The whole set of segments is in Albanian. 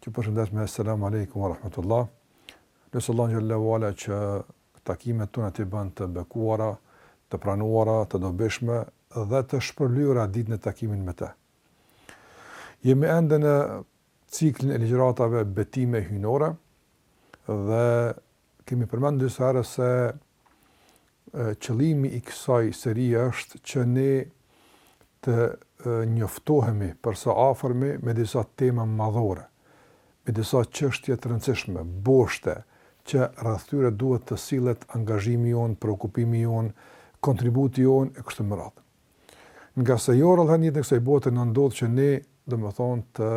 Ju përshëndes me selam alejkum wa rahmetullah. Lus Allahun xhele ve ala që takimet tona t'i bën të bekuara, të pranuara, të dobishme dhe të shpërlyra ditën e takimit me të. Jemi ende në ciklin e ligjëratave betime hyjnore dhe Kemi përmendur disa herë se qëllimi i kësaj serie është që ne të njoftohemi për së afërmi me disa tema madhore, me disa çështje të rëndësishme, boshte, që rreth tyre duhet të sillet angazhimi jonë, preokupimi jonë, kontributi jonë e kështu me radhë. Ngase jo rrallëherë në jetën e kësaj bote na ndodh që ne, domethënë, të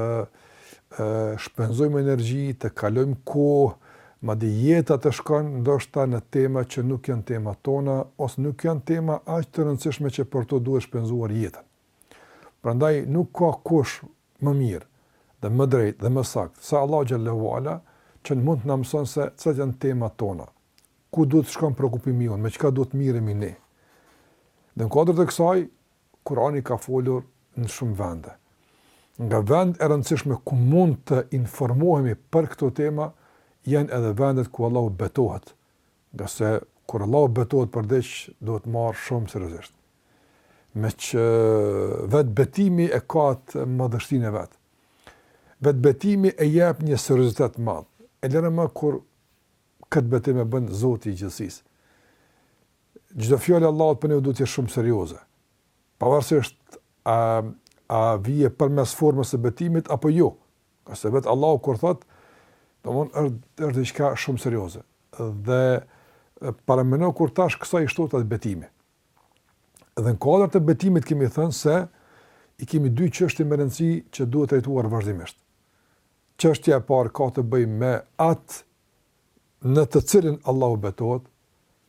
shpenzojmë energji, të kalojmë kohë, madje jeta të shkon ndoshta në tema që nuk janë tema tona ose nuk janë tema aq të rëndësishme që për to duhet shpenzuar jetën. Prandaj nuk ka kush më mirë dhe më drejt dhe më saktë se Allahu xhele ve ala që mund të na mëson se cilat janë temat tona. Ku duhet të shkon preokupimi jonë, me çka duhet të miremi ne? Dhe në kuadër të kësaj, Kurani ka folur në shumë vende. Nga vendet e rëndësishme ku mund të informohemi për këto tema, janë edhe vendet ku Allahu betohet. Ngase kur Allahu betohet për diç, duhet marrë shumë seriozisht. Meqë vetë betimi e ka atë madhështinë e vet. Vetë betimi e jep një seriozitet të madh. E lëre më kur Këtë betim e bën Zoti i gjithësisë. Çdo fjalë e Allahut për ne duhet të jetë shumë serioze. Pavarësisht a a vjen përmes formës së betimit apo jo. Ngase vetë Allahu kur thotë, domethënë është është diçka shumë serioze. Dhe paramendo kur tash kësaj i shtohet edhe betimi. Dhe në kuadër të betimit kemi thënë se i kemi dy çështje me rëndësi që duhet trajtuar vazhdimisht. Çështja e parë ka të bëjë me atë në të cilën Allahu betohet,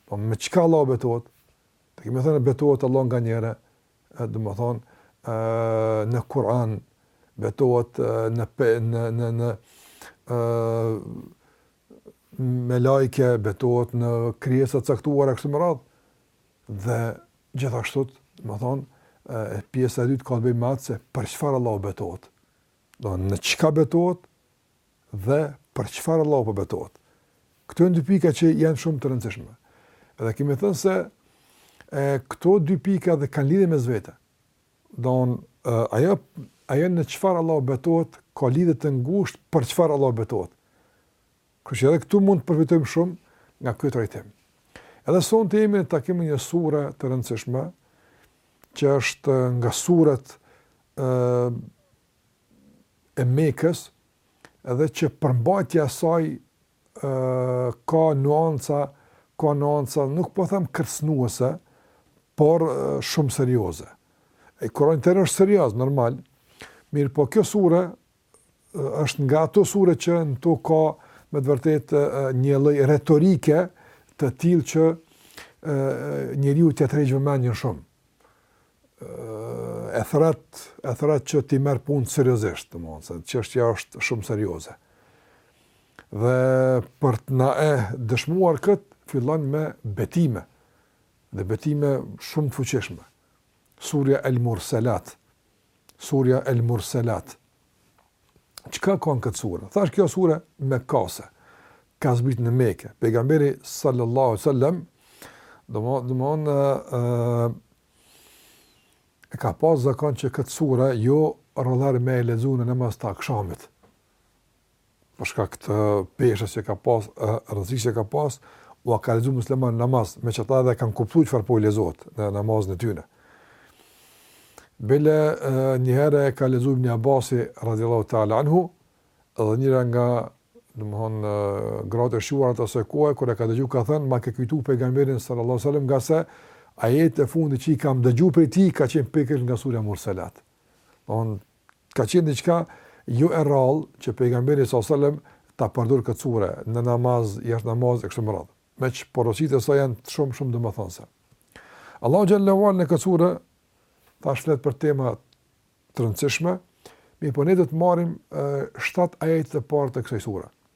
po me çka Allahu betohet? Kemi thënë betohet Allahu nganjëherë, domethënë në Kur'an betohet në në në në ë melaike betohet në krijesa të caktuara kështu me radhë dhe gjithashtu, domethënë, pjesa e dytë ka të bëjë me atë se për çfarë Allahu betohet. Do në çka betohet dhe për çfarë Allahu po betohet. Këto janë dy pika që janë shumë të rëndësishme. Edhe kemi thënë se e, këto dy pika dhe kanë lidhje mes vete. Do në ajo, ajo në çfarë Allahu betohet, ka lidhje të ngushtë për çfarë Allahu betohet. Kështu që edhe këtu mund të përfitojmë shumë nga ky trajtim. Edhe sonte jemi në takim një sure të rëndësishme, që është nga surat e, e Mekës, edhe që përmbajtja saj e, ka nuanca, ka nuanca, nuk po them kërcënuese, por shumë serioze. E Kurani tërë është serioz, normal, mirëpo kjo sure është nga ato sure që në to ka me të vërtetë një lloj retorike të tillë që njeriut ia tërheq vëmendjen shumë. E thërret, e thërret që t'i merr punët seriozisht, domethënë se çështja është shumë serioze. Dhe për të na e dëshmuar këtë fillon me betime. Dhe betime shumë të fuqishme. Surja El Murselat. Surja El Murselat. Çka ka në këtë sure? Thashë kjo sure mekase, ka zbrit në Meke. Pejgamberi sallallahu sallam, domethënë, e ka pas zakon që këtë sure jo rrallëherë me e lexu në namaz të akshamit. për shkak të peshës që ka pas, rëndësisë që ka pas, ua ka lexuar muslimanëve në namaz, meqë ata edhe kanë kuptuar çfarë po u lexohet në namazin e tyre. Bile një herë e ka lexuar Ibn Abbas radhiyallahu ta'ala anhu, edhe njëra nga domthon gratë e shquara të asaj kohe kur e ka dëgjuar ka thënë, "Ma ke kujtu pejgamberin sallallahu alaihi wasallam, ngase ajetet e fundit që i kam dëgjuar prej tij ka qenë pikërisht nga surja Murselat." Domthon Ka qenë diçka jo e rrallë që Pejgamberi sallallahu alejhi ve sellem ta përdorë këtë sure në namaz, jashtë namazit e kështu me radhë. Meqë porositë e saj janë shumë shumë domethënëse. Allahu xhel-le ve ala në këtë sure thashë flet për tema të rëndësishme, mirëpo ne do të marrim shtatë ajetet e para të kësaj sure.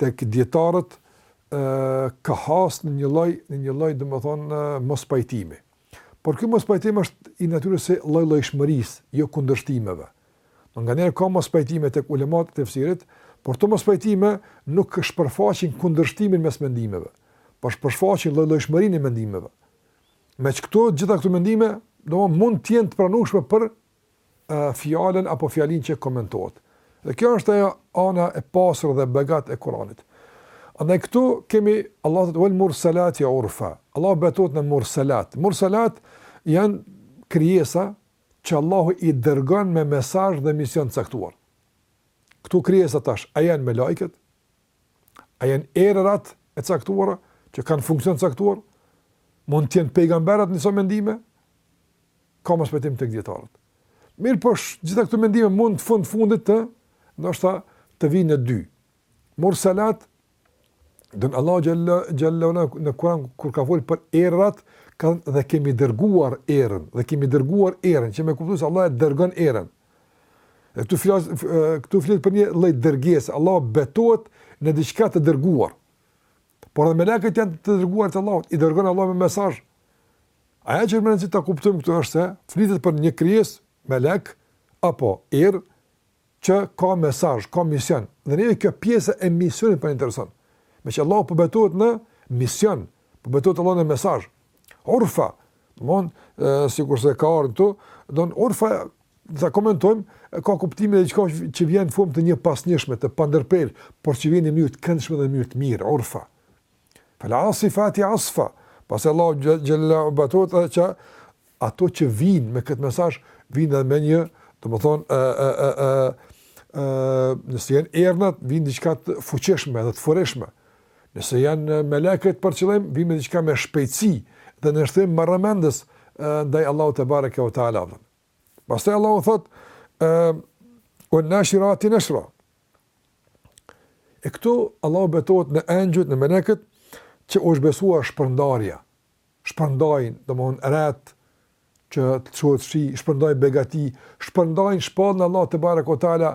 tek dietarët ka hasur në një lloj në një lloj domethënë mospajtimi. Por ky mospajtim është i natyrës së llojllojshmërisë, jo kundërshtimeve. Se nganjëherë ka mospajtime tek ulemat e tefsirit, por këto mospajtime nuk shpërfaqin kundërshtimin mes mendimeve, por shpërfaqin llojllojshmërinë e mendimeve. Meqë këto gjitha këto mendime, domthonë mund të jenë të pranueshme për fjalën apo fjalinë që komentohet. Dhe kjo është ajo ana e pasur dhe e begatë e Kuranit. Andaj këtu kemi Allahu thotë vel murselati urfa. Allahu betohet në murselat. Murselat janë krijesa që Allahu i dërgon me mesazh dhe mision të caktuar. Këto krijesa tash a janë melaiket? A janë erërat e caktuara që kanë funksion caktuar? Mund të jenë pejgamberët në disa mendime? Ka mospajtim tek dietarët. Mirëpo gjitha këto mendime mund në fund fundit të ndoshta të vinë në dy. Mursalat don Allah xhele shanuhu në Kur'an kur ka fol për erërat ka thënë dhe kemi dërguar erën dhe kemi dërguar erën që me kuptu se Allah e dërgon erën. Këtu flas këtu flitet për një lloj dërgese, Allah betohet në diçka të dërguar. Por edhe melekët janë të dërguar të Allahut, i dërgon Allah me mesazh. Ajo që me rëndësi ta kuptojmë këtu është se flitet për një krijesë, melek, apo erë, që ka mesazh, ka mision. Dhe neve kjo pjesa e misionit po na intereson. Meqë Allah po betohet në mision, Po betohet Allah në mesazh. Urfa, domthon sikur se ka ardhur këtu, don urfa ta komentojmë ka kuptimin e diçka që vjen në formë të njëpasnjëshme të pandërprerë, por që vjen në mënyrë të këndshme dhe në mënyrë të mirë, urfa. Fel asifati asfa. Pastaj Allahu xhele betohet edhe që ato që vijnë me këtë mesazh vijnë edhe me një, domethënë ë ë ë ë ë nëse janë erërat vijnë diçka të fuqishme dhe të furishme. Nëse janë melekët për qëllim vijnë me diçka me shpejtësi dhe nënshtrim ndaj Allahut tebareke ve teala. Pastaj Allahu thot ë uen nashirati nashra. E këtu Allahu betohet në engjëjt në melekët që u është besuar shpërndarja shpërndajnë, domthon retë që të lëshohet shi, shpërndajnë begati, shpërndajnë shpalljen e Allahut tebareke ue teala,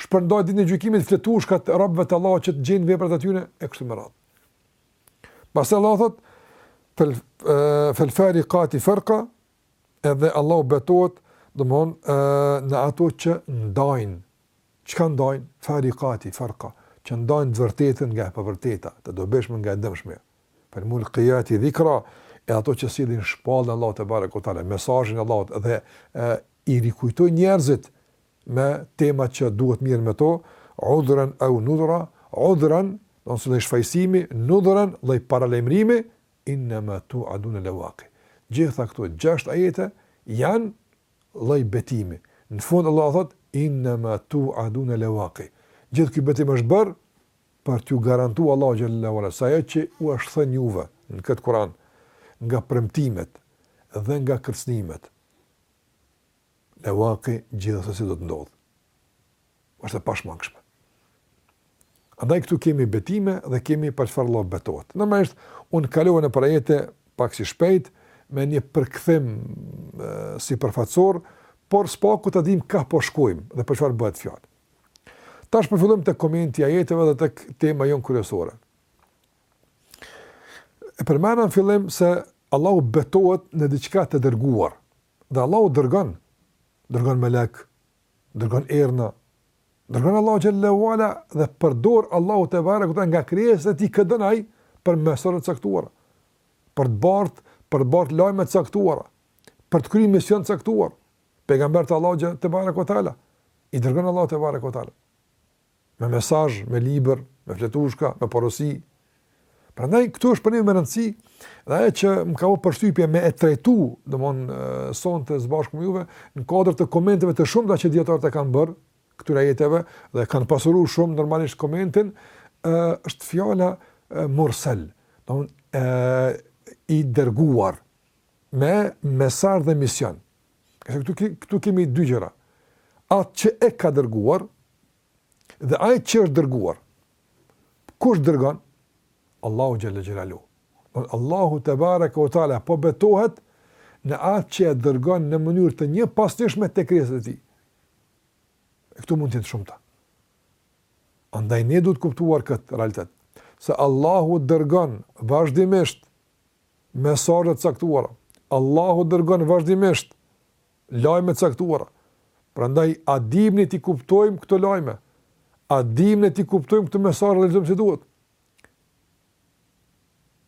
shpërndajnë ditën e gjykimit fletushkat robëve të Allahut që të gjejnë veprat e tyre e kështu me radhë. Pastaj Allah thot fel fel fariqati farqa edhe Allah betohet domthon në ato që ndajnë çka ndajnë fariqati farqa që ndajnë të vërtetën nga e pavërteta, të dobishme nga e dëmshme. Fel mulqiyati dhikra e ato që sjellin shpalljen e Allahut tebareke ue teala, mesazhin e Allahut dhe e, i rikujtojnë njerëzit me temat që duhet marrë me to, udhran au nudra, udhran, do të thotë shfajësimi, nudran, lloj paralajmërimi, inna ma tu aduna le waqi. Gjitha këto gjashtë ajete janë lloj betimi. Në fund Allah thot inna ma tu aduna le waqi. Gjithë ky betim është bër për t'ju garantu Allahu xhele ue ala se ajo që u është thënë juve në këtë Kur'an nga premtimet dhe nga kërcënimet le waqi gjithsesi do të ndodhë. Është e pashmangshme. Andaj këtu kemi betime dhe kemi për çfarë Allah betohet. Normalisht un kalova nëpër ajete pak si shpejt me një përkthim sipërfaqësor, por së paku ta dim ka po shkojmë dhe për çfarë bëhet fjalë. Tash për fillim te komenti i ajeteve dhe te tema jonë kryesore. E përmenëm fillim se Allahu betohet në diçka të dërguar. Dhe Allahu dërgon, dërgon melek, dërgon erna, dërgon Allahu xhelle ve ala dhe përdor Allahu tebareke ve teala nga krijesat e tij këdo Ai për misione të caktuara, për të bartë, për të bartë lajme të caktuara, për të kry mision të caktuara. Pejgamberët Allahu tebareke ve teala, i dërgon Allahu tebareke ve teala. Me mesazh, me libër, me fletushka, me porosi. Prandaj këtu është për ne me rëndësi dhe ajo që më ka vënë përshtypje me e trajtu, domthon sonte së bashku me juve në kuadër të komenteve të shumta që dietarët e kanë bërë këtyre ajeteve dhe kanë pasuruar shumë normalisht komentin, është fjala mursel, domthon i dërguar, Me mesazh dhe mision. Këtu, këtu kemi dy gjëra. Atë që e ka dërguar dhe ai që është dërguar. Kush dërgon? Allahu xhelle xhelaluhu. Por Allahu tebareke ve teala po betohet në atë që e dërgon në mënyrë të njëpasnjëshme te krijesat e tij. E këtu mund të jenë të shumta. Andaj ne duhet kuptuar këtë realitet, se Allahu dërgon vazhdimisht mesazhe të caktuara. Allahu dërgon vazhdimisht lajme të caktuara. Prandaj a dimë ne t'i kuptojmë këto lajme? A dimë ne t'i kuptojmë këto mesazhe, t'i lexojmë si duhet?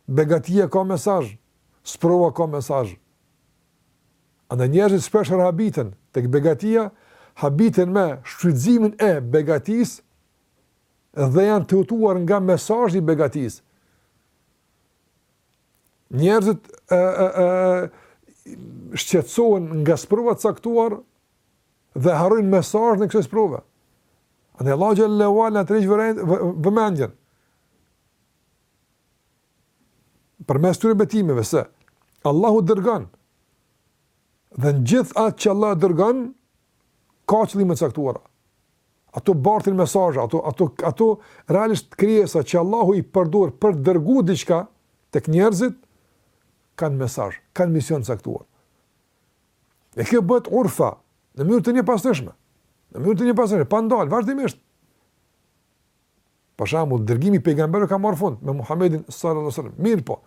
Begatia ka mesazh, sprova ka mesazh. Andaj njerëzit shpeshherë habiten tek begatia, habiten me shfrytëzimin e begatisë dhe janë të hutuar nga mesazhi i begatisë. njerëzit e, e, e, shqetësohen nga sprova të caktuara dhe harrojnë mesazhin e kësaj sprove. Andaj Allahu xhelle ve ala na tërheq vëmendjen. Përmes këtyre betimeve se Allahu dërgon dhe në gjithë atë që Allah dërgon ka qëllime të caktuara. Ato bartin mesazhe, ato ato ato realisht krijesa që Allahu i përdor për të dërguar diçka tek njerëzit kanë mesazh, kanë mision të caktuar. Dhe kjo bëhet urfa në mënyrë të njëpasnjëshme. Në mënyrë të njëpasnjëshme, pa ndal vazhdimisht. Për shembull, dërgimi i pejgamberëve ka marrë fund me Muhamedin sallallahu alaihi wasallam. Mirëpo,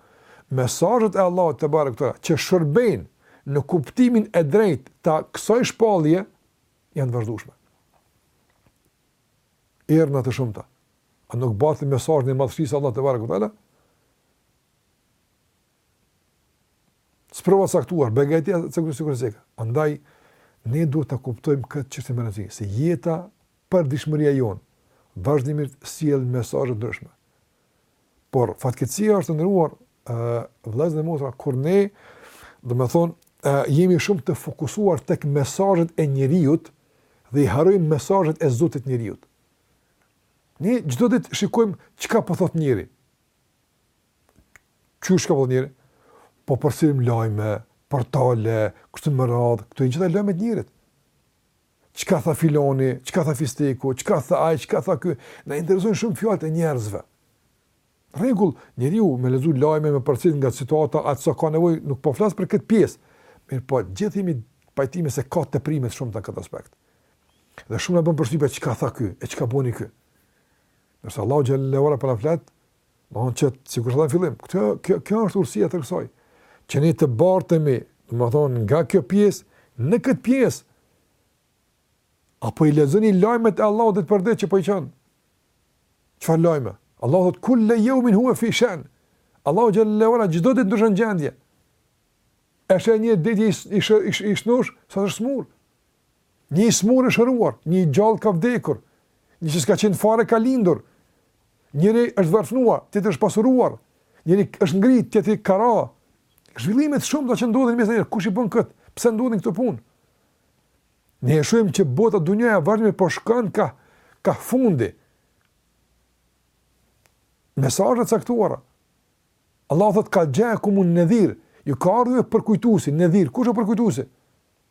mesazhet e Allahut tebareke ve teala që shërbejnë në kuptimin e drejtë të kësaj shpalljeje janë të vazhdueshme. Ernat e shumta. A nuk bartin mesazhin e madhështisë së Allahut te bare këto? Sprova të caktuara, begati të caktuara si kërëzika. Andaj, ne duhet ta kuptojmë këtë çështje me rëndësi, se jeta, përditshmëria jonë, vazhdimisht sjell mesazhe të ndryshme. Por fatkeqësia është, të nderuar vëllezër dhe motra kur ne domethënë uh, jemi shumë të fokusuar tek mesazhet e njeriut dhe i harrojmë mesazhet e Zotit të njeriut. Ne çdo ditë shikojmë çka po thotë njeri. Qysh çka po thotë njeri? Po përcjellim lajme, portale, e kështu me radhë, këto janë gjitha lajme të njerit. Çka tha filani, çka tha fisteku, çka tha ai, çka tha ky, na interesojnë shumë fjalët e njerëzve. N'rregull, njeriu me lexu lajme, me përcjell situatat atë sa ka nevojë, nuk po flas për këtë pjesë. Mirëpo gjithë jemi të pajtimit se ka teprime shumë në këtë aspekt. Dhe shumë na bën përshtypje çka tha ky, e çka boni ky. Nëse Allahu xhel-le ve ala po na flet, domethënë që sikur thashë në fillim, këtë kjo kjo është urtësia e kësaj. Që ne të bartemi, domethënë nga kjo pjesë në këtë pjesë. A po i lexoni lajmet e Allahut ditë për ditë që po i çon. Çfarë lajme? Allahu thotë kulla yawmin huwa fi shan. Allahu xhel-le ve ala çdo ditë ndryshon gjendje. E sheh një dje i i i shnosh, sot është smur. Një i smur është shëruar, një i gjallë ka vdekur, një që s'ka qenë fare ka lindur, njëri është varfëruar, tjetri është pasuruar, njëri është ngrit, tjetri ka ra. Zhvillimet shumta që ndodhin mes njerëzve, kush i bën kët? Pse ndodhin këto punë? Ne e shohim që bota dunjaja vazhdimisht po shkon ka ka fundi. Mesazhe të caktuara. Allahu thotë ve xhaekumun-nedhir, ju ka ardhur përkujtuesi, nedhir, kush është përkujtuesi?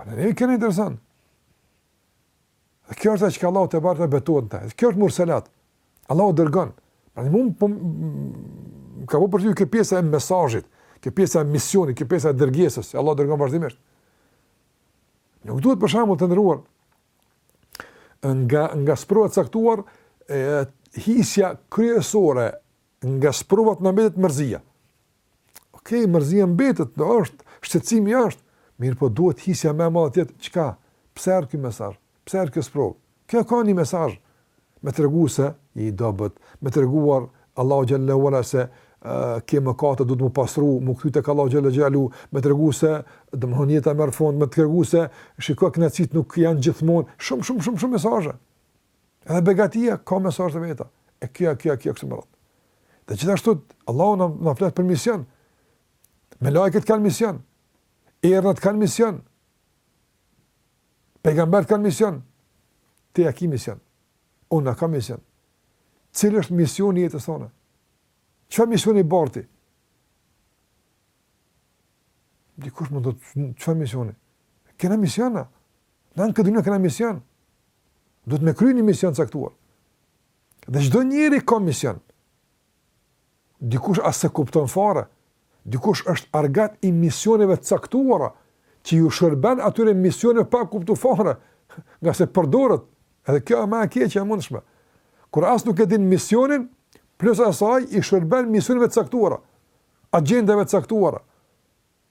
Pra kjo na intereson. Dhe kjo është ajo çka Allahu tebareke betohet në to. Dhe kjo është murselat. Allahu dërgon. Pra ne mund për... Po, ka po për ty kjo pjesa e mesazhit, kjo pjesa e misionit, kjo pjesa e dërgesës. Allahu dërgon vazhdimisht. Nuk duhet për shembull të nderuar nga, nga sprovat e caktuara, hisja kryesore nga sprovat të na mbetet mërzia. Ok, mërzia mbetet, do është, shqetësimi është, mirëpo duhet hisja më e madhe të jetë çka? Pse erdh ky mesazh? Pse erdh kjo sprovë? Kjo ka një mesazh me tregu se je i dobët, me treguar Allahu xhel-le ve ala se ke mëkate duhet m'u pastru, m'u kthy tek Allahu xhel-le xhelaluhu, me tregu se domthon jeta merr fund, me tregu se shiko kënaqësitë nuk janë gjithmonë, shumë shumë shumë shumë mesazhe. Edhe begatia ka mesazhe të veta. E kjo, kjo, kjo kështu me radhë. Dhe gjithashtu Allahu na flet për mision. Melajket kanë mision. Erërat kanë mision. Pejgambert kanë mision. Ti a ki mision. Unë kam mision. Cili është misioni i jetës tonë? Çfarë misioni i barti? Dikush mund të thotë, çfarë misioni? Kena misiona. Ne në këtë dunja kena mision. Duhet me kry një mision të caktuar. Dhe çdo njeri ka mision. Dikush as s'e kupton fare. Dikush është argat i misioneve të caktuara që iu shërben atyre misioneve pa kuptu fare, ngase përdoret, edhe kjo e ma e keqja e mundshme. Kur as nuk e din misionin, plus asaj i shërben misioneve të caktuara, agjendave të caktuara,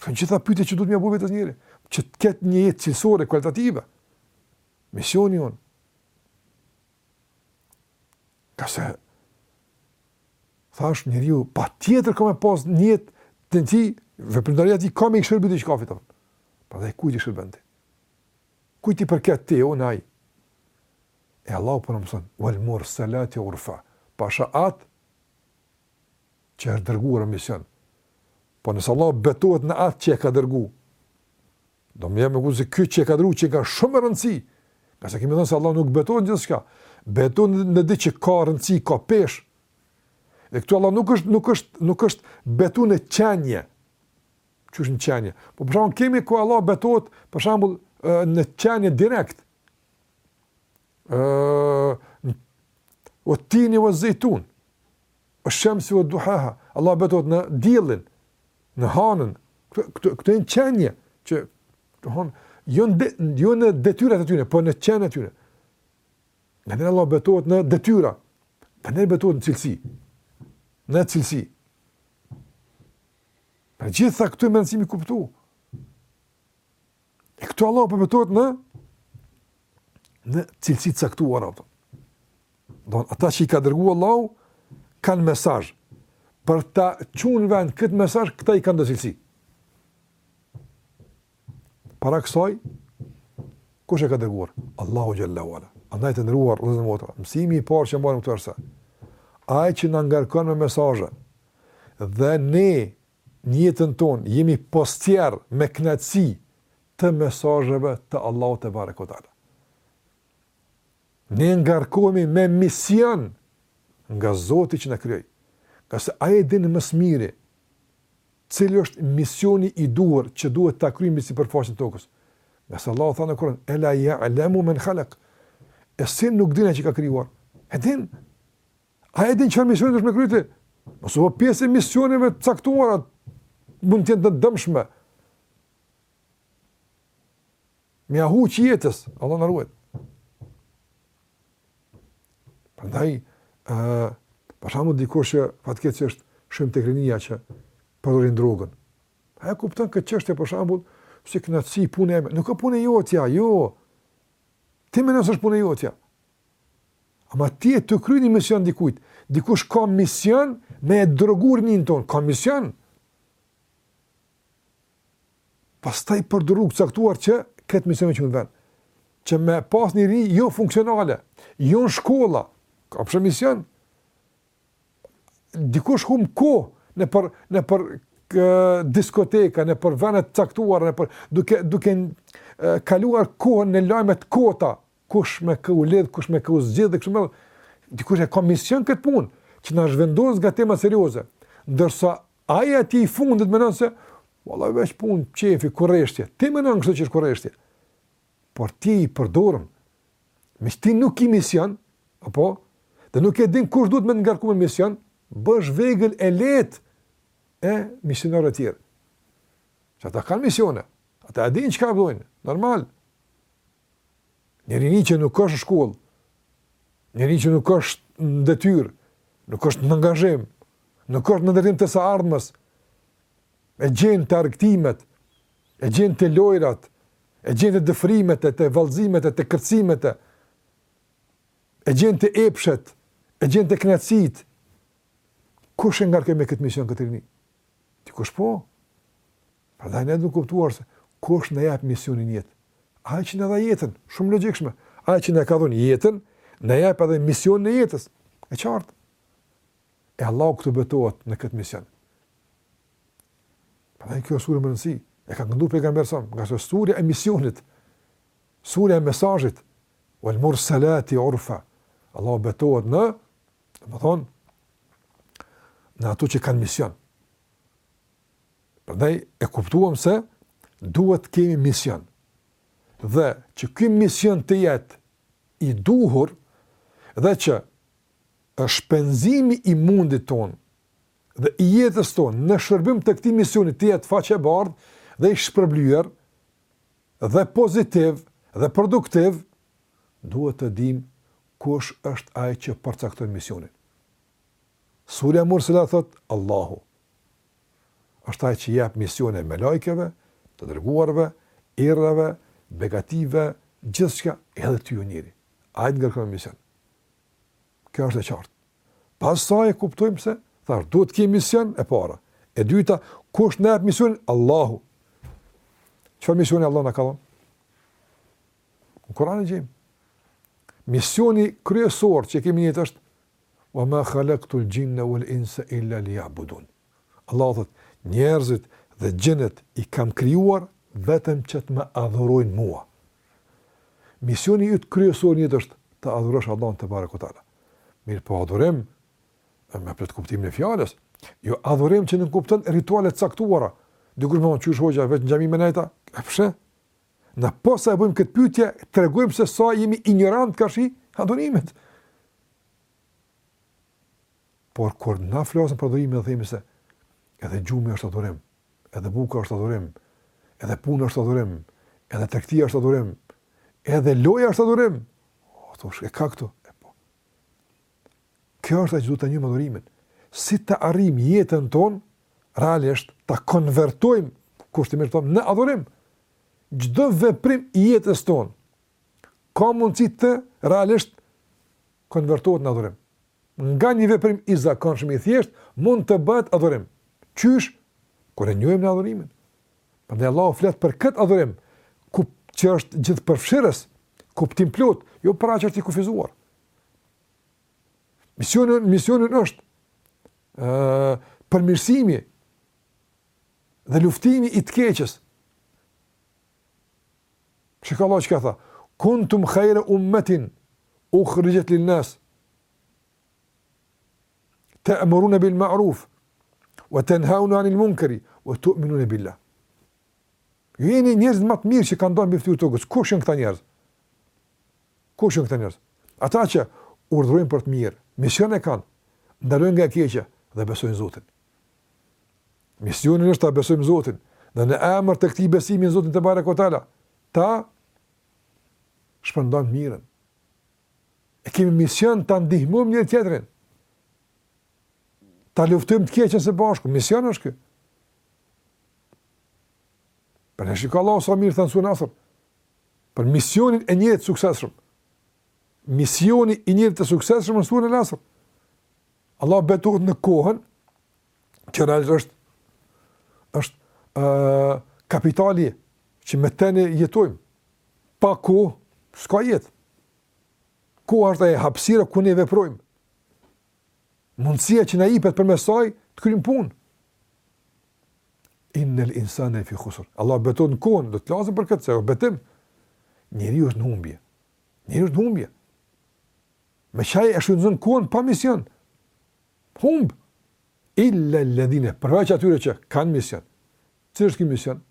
Këto gjitha pyetje që duhet me ia bo vetes njeri, që të ketë një jetë cilësore, kualitative. Misioni jonë. Ngase, thashë njeriu, patjetër ka me pas një jetë jeta e tij, veprimtaria e tij ka me i shërbi diçkafit. Pra dhe kujt i shërben ti. Kujt i përket ti, unë, ai. E Allahu po na mëson, uel murselati urfa, pasha atë, që është dërguar në mision. Po nëse Allah betohet në atë që e ka dërgu, domethënë me këtë ky që e ka dërgu që ka shumë rëndësi, ngase kemi thënë se Allah nuk betohet në gjithçka, betohet në diç që ka rëndësi, ka peshë, dhe këtu Allah nuk është, nuk është, nuk është betu në qenie, që është në qenie, po për shembull kemi ku Allah betohet për shembull në qenie direkt, uet tini uez zejtun, Uesh shemsi ue duhaha, Allah betohet në diellin, në hanën, këto, këto janë qenie, që thonë, jo në, de, jo në detyrat e tyre, po në qenien e tyre. Nganjëherë Allah betohet në detyra, nganjëherë betohet në cilësi, në cilësi. Pra gjitha këto e me rëndësi me i kuptu. E këtu Allahu po betohet në në cilësi të caktuara. Ata që i ka dërgu Allahu kanë mesazh. Për ta çu n'vend kët mesazh, këta i kanë do cilësi. Para kësaj kush e ka dërguar? Allahu xhel-le ue ala. Andaj të nderuar vllazën e motra. Mësimi i parë që marrim këtu është ai që na ngarkon me mesazhe dhe ne Në jetën tonë jemi postierë, me kënaqësi të mesazheve të Allahut tebareke ue teala. Ne ngarkohemi me mision nga Zoti që na krijoi. Ngase ai e din më së miri cili është misioni i duhur që duhet ta kryejmë mbi sipërfaqen e tokës. Ngase Allahu tha në Kur'an, "Ela ya'lamu man khalaq." E si nuk di ai që ka krijuar? E din. Ai e din çfarë misioni duhet me kry? Nëse u pjesë e misioneve të caktuara mund të jenë të dëmshme. Me ia huq jetës, Allahu na ruajt. Prandaj, uh, për shembull dikush që fatkeq që është shumë te rinia që përdorin drogën. A e kuptan këtë çështje për shembull, si kënaqësi punë e jeme, nuk është punë e jotja, jo. Ti mendon se është punë e jotja. Ama ti je tu kry një mision dikujt. Dikush ka mision me e drogu rininë tonë. Ka mision. Pastaj për drogë të caktuar që këtë mision e çon në vend. Që me pas një rini jo funksionale, jo në shkolla. Ka prapë mision. Dikush humb kohë nëpër, nëpër kë, diskoteka, nëpër vene të caktuar, nëpër duke, duke kaluar kohën në lajme të kota, kush me kë u lidh, kush me kë u zgjidh e kështu me radhë. Dikush e ka mision këtë punë që na zhvendos nga temat serioze. Ndërsa ai aty i fundit mendon se valla veç punë qejfi kurreshtje. Ti mendon kështu që është kurreshtje. Por ti je i përdorun. Se ti nuk ki mision, apo? Dhe nuk e din kush duhet me të ngarku me mision, bëhesh vegël e lehtë e misionarëve tjerë. Që ata kanë misione. Ata e din çka dojnë. Normal. Një rini që nuk është në shkollë, një rini që nuk është në detyrë, nuk është në angazhim, nuk është në ndërtim të së ardhmes, e gjen te argëtimet, e gjen te lojërat, e gjen te dëfrimet, e te vallëzimet, e te kërcimet, e gjen te epshet, e gjen te kënaqësitë, kush e ngarkoi me këtë mision këtë rini? Dikush po? Prandaj ne duhet kuptuar se kush na jep misionin në jetë? Ai që na dha jetën, shumë e logjikshme. Ai që na ka dhënë jetën, na jep edhe misionin e jetës. E qartë. E Allahu këtu betohet në këtë mision. Prandaj kjo sure me rëndësi, e ka këndu pejgamberi sa, ngase surja e misionit, surja e mesazhit, wal mursalati urfa. Allahu betohet në, domethënë, në ato që kanë mision. Prandaj e kuptuam se duhet të kemi mision. Dhe që ky mision të jetë i duhur dhe që shpenzimi i mundit tonë dhe i jetës tonë në shërbim të këtij misioni të jetë faqe e bardhë dhe i shpërblyer dhe pozitiv dhe produktiv, duhet të dimë kush është ai që përcakton misionin. Surja Murselat thotë Allahu. është ai që jep misione melaikeve, të dërguarve, erërave, begative, gjithçka edhe ty, o njeri. Ai të ngarkon mision. Kjo është e qartë. Masi e kuptojmë se thash duhet të kemi mision e para. E dyta, kush na jep mision? Allahu. Çfarë misioni Allah na ka dhënë? Në Kur'an e gjejmë. Misioni kryesor që kemi në jetë është Wa ma khalaqtul jinne wal insa illa liya'budun. Allahu thotë, Njerëzit dhe xhinët i kam krijuar vetëm që të më adhurojnë mua. Misioni yt kryesor në jetë është të adhurosh Allahun te bareku te ala. Mirpo adhurim me plot kuptimin e fjalës, jo adhurim që nënkupton rituale të caktuara. Dikush më thotë, "Qysh hoxha, veç në xhami me nejt a?" A pse? Na posa e bëjmë këtë pyetje, tregojmë se sa jemi injorant karshi adhurimit. Por kur na flasim për adhurimin dhe themi se edhe gjumi është adhurim, edhe buka është adhurim, edhe puna është adhurim, edhe tregtia është adhurim, edhe loja është adhurim. O thosh, e ka këtu. E po. Kjo është ajo që duhet ta njohim adhurimin. Si të arrijmë jetën tonë, realisht, ta konvertojmë, kushtimisht, në adhurim. Çdo veprim i jetës tonë, ka mundësi të realisht konvertohet në adhurim. Nga një veprim i zakonshëm i thjeshtë, mund të bëhet adhurim. Qysh? Kur e njohim ne adhurimin. Prandaj Allahu flet për këtë adhurim, ku që është gjithëpërfshirës, kuptimplotë, jo paraqet të kufizuar. Misioni, misioni është uh, përmirësimi dhe luftimi i të keqës. Shiko Allahu çka ka thënë? Kuntum khajre ummetin, ukhrixhet lin-nas, te'murune bil ma'ruf, wa tenhaune anil munkeri, wa tu'minune billah. Ju jeni njerëzit më të mirë që kanë dalë mbi fytyrë të tokës. Kush janë këta njerëz? Kush janë këta njerëz? Ata që urdhërojnë për të mirë, mision e kanë, ndalojnë nga e keqja dhe besojnë Zotin. Misioni është ta besojmë Zotin, dhe në emër të këtij besimi në Zotin tebareke we teala, ta shpërndajmë të mirën. E kemi mision ta ndihmojmë njëri-tjetrin. Ta luftojmë të keqen së bashku. Mision është ky. Prej shiko Allahu sa mirë tha në suren Asr. Për misionin e njeriut të suksesshëm. Misioni i njeriut të suksesshëm në suren Asr. Allah betohet në kohën që realisht është është ë kapitali që me te ne jetojmë. Pa kohë s'ka jetë. Koha është hapësira ku ne veprojmë. Mundësia që na jepet përmes saj të kryejmë punë. Innal insana fi khusr. Allah betohet në kohën, do të flasim për këtë si betim. Njeriu është në humbje. Njeriu është në humbje. Me qaj e shfrytëzon kohën pa mision. Humb illa ledhine, përveç atyre që kanë mision. Cili është ky mision?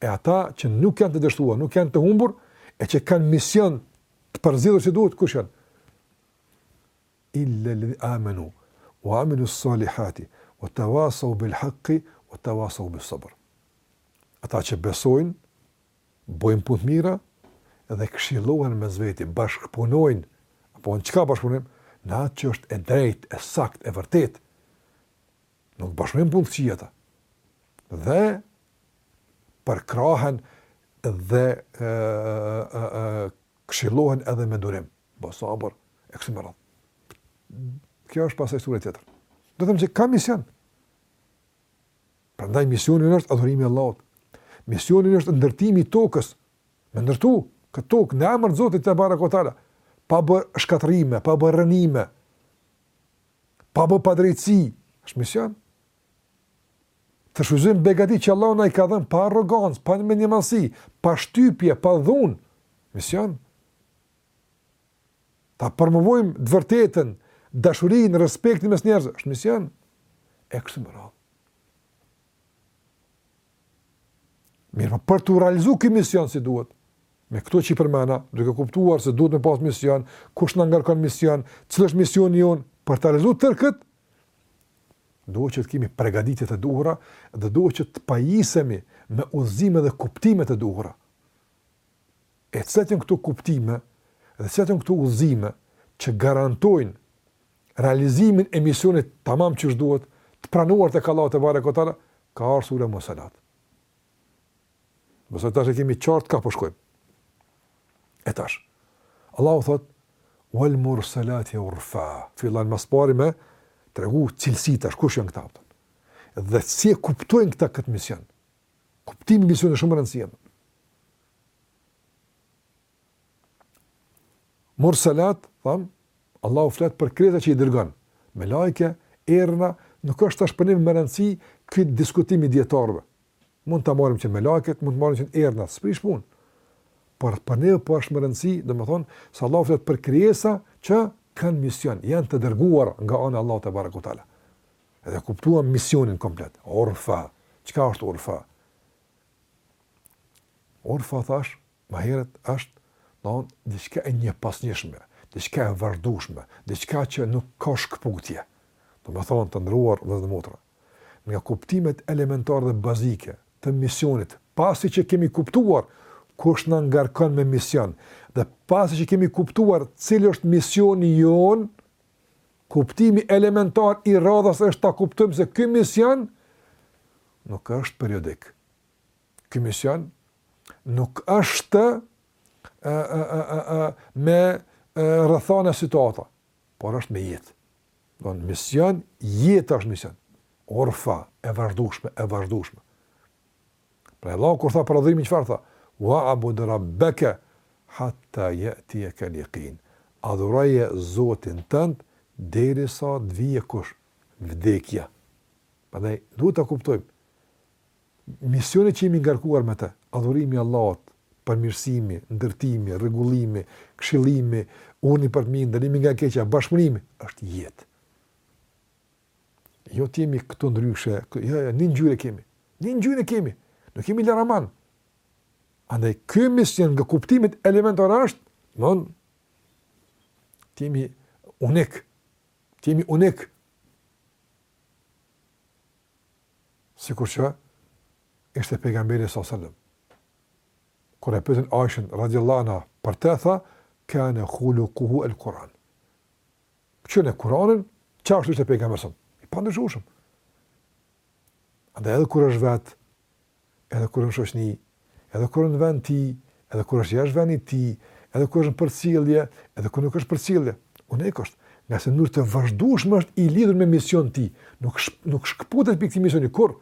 E ata që nuk janë të dështuar, nuk janë të humbur, e që kanë mision të përzgjedhur si duhet, kush janë? Illa ledhine amenu, ua amilu salihati, ua tevasau bil haqqi, ua tevasau bis sabër. Ata që besojnë, bëjnë punë të mira dhe këshillohen mes veti, bashkëpunojnë, a po në çka bashkëpunojnë? Në atë që është e drejtë, e saktë, e vërtetë. Nuk bashkëpunojnë në punë të këqija ata. Dhe përkrahen dhe ë ë ë këshillohen edhe me durim. Bis sabër, e kështu me radhë. Kjo është pastaj sure tjetër. Domethënë që ka mision. Prandaj misioni është adhurimi i Allahut. Misioni është ndërtimi i tokës. Me ndërtu këtë tokë në emër të Zotit tebareke ve teala, pa bë shkatërrime, pa bë rrënime, pa bë padrejtësi, është mision. Të shfrytëzojmë begatitë që Allahu na i ka dhenë pa arrogancë, pa mendjemadhësi, pa shtypje, pa dhunë. Mision. Ta promovojmë të vërtetën, dashurinë, respektin mes njerëzve, është mision. E kështu me radhë. Mirë, po për t'u realizu ky mision si duhet, me këto që i përmenda, duke kuptuar se duhet me pas mision, kush na ngarkon mision, cili është misioni jonë, për ta realizu tërë këtë, duhet që të kemi përgatitjet e duhura dhe duhet që të pajisemi me udhëzime dhe kuptimet e duhura. E cilat janë këto kuptime dhe cilat janë këto udhëzime që garantojnë realizimin e misionit tamam qysh duhet të pranuar tek Allahu tebareke ve teala ka ardhur sura Murselat. Mësoj tash e kemi të qartë kah po shkojmë. E tash. Allahu thotë wal mursalati urfa. Fillan më së pari me tregu cilësi tash kush janë këta. Dhe si e kuptojnë këta këtë mision? Kuptimi i misionit është shumë i rëndësishëm. Mursalat, thamë, Allahu flet për krijesa që i dërgon. Melaike, erëna, nuk është tash për ne me rëndësi ky diskutim i dietarëve. Mund ta marrim që melaiket, mund të marrim që erëna, s'prish punë. Por për ne po është me rëndësi, domethënë, se Allahu flet për krijesa që kanë mision, janë të dërguar nga ana e Allahut tebareke ue teala. Edhe kuptuam misionin komplet. Urfa, çka është urfa? Urfa thash, më herët është, domthon, diçka e njëpasnjëshme, diçka e vazhdueshme, diçka që nuk ka shkëputje. Domethënë, të nderuar vëllezër dhe motra, nga kuptimet elementare dhe bazike të misionit, pasi që kemi kuptuar kush na ngarkon me mision dhe pasi që kemi kuptuar cili është misioni jonë, Kuptimi elementar i radhës është ta kuptojmë se ky mision nuk është periodik. Ky mision nuk është ë ë ë ë ë me rrethana situata, por është me jetë. Domethënë mision, jetë është mision. Urfa, e vazhdushme, e vazhdushme. Pra Allahu kur tha për adhurimin çfarë tha? Wa abud rabbaka hatta yatiyakal yaqin. Adhuroje Zotin tënd derisa të vijë kush? Vdekja. Prandaj duhet ta kuptojmë misioni që jemi ngarkuar me të, adhurimi i Allahut, përmirësimi, ndërtimi, rregullimi, këshillimi, urdhri për të mirë, ndalimi nga e keqja, bashkëpunimi është jetë. Jo të jemi këtu ndryshe, jo, jo, një ngjyrë e kemi, një ngjyrë e kemi, nuk jemi laraman. Andaj, ky mision nga kuptimet elementare është, domethënë, të jemi unik, të jemi unik. Sikur që, ishte pejgamberi s.a.s. Kur e pyetën Aishen, radiallahu anha, për te tha, kane khulukuhu el Koran. Kqyre Kur'anin, qashtu ishte pejgamberi s.a.s. I pandryshueshëm. Andaj edhe kur është vet, edhe kur është n'shoqni, edhe kur është në vend të tij, edhe kur është jashtë vendit tij, edhe kur është në përcjellje, edhe kur nuk është në përcjellje, unë e kështë, ngase në mënyrë të vazhdushme është i lidhur me mision të tij, nuk, sh, nuk shkëputet prej këtij misioni, kurrë.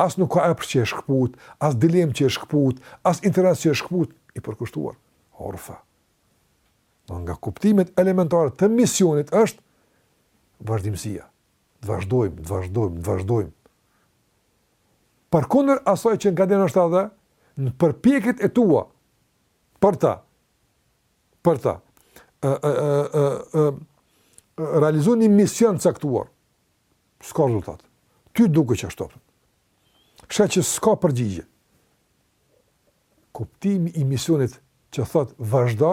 As nuk ka epsh që e shkëput, as dilemë që e shkëput, as interes që e shkëput, i përkushtuar, urfa. Një nga kuptimet elementare të misionit është vazhdimësia. Të vazhdojmë, të vazhdojmë, të vazhdojmë. Përkundër asaj që nganjëherë është edhe, në përpjekjet e tua, për ta, për ta, e, e, e, e, e, realizu një mision të caktuar, s'ka rezultat. Ty t'duket qashtu pra. Sheh që s'ka përgjigje. Kuptimi i misionit që thotë vazhdo,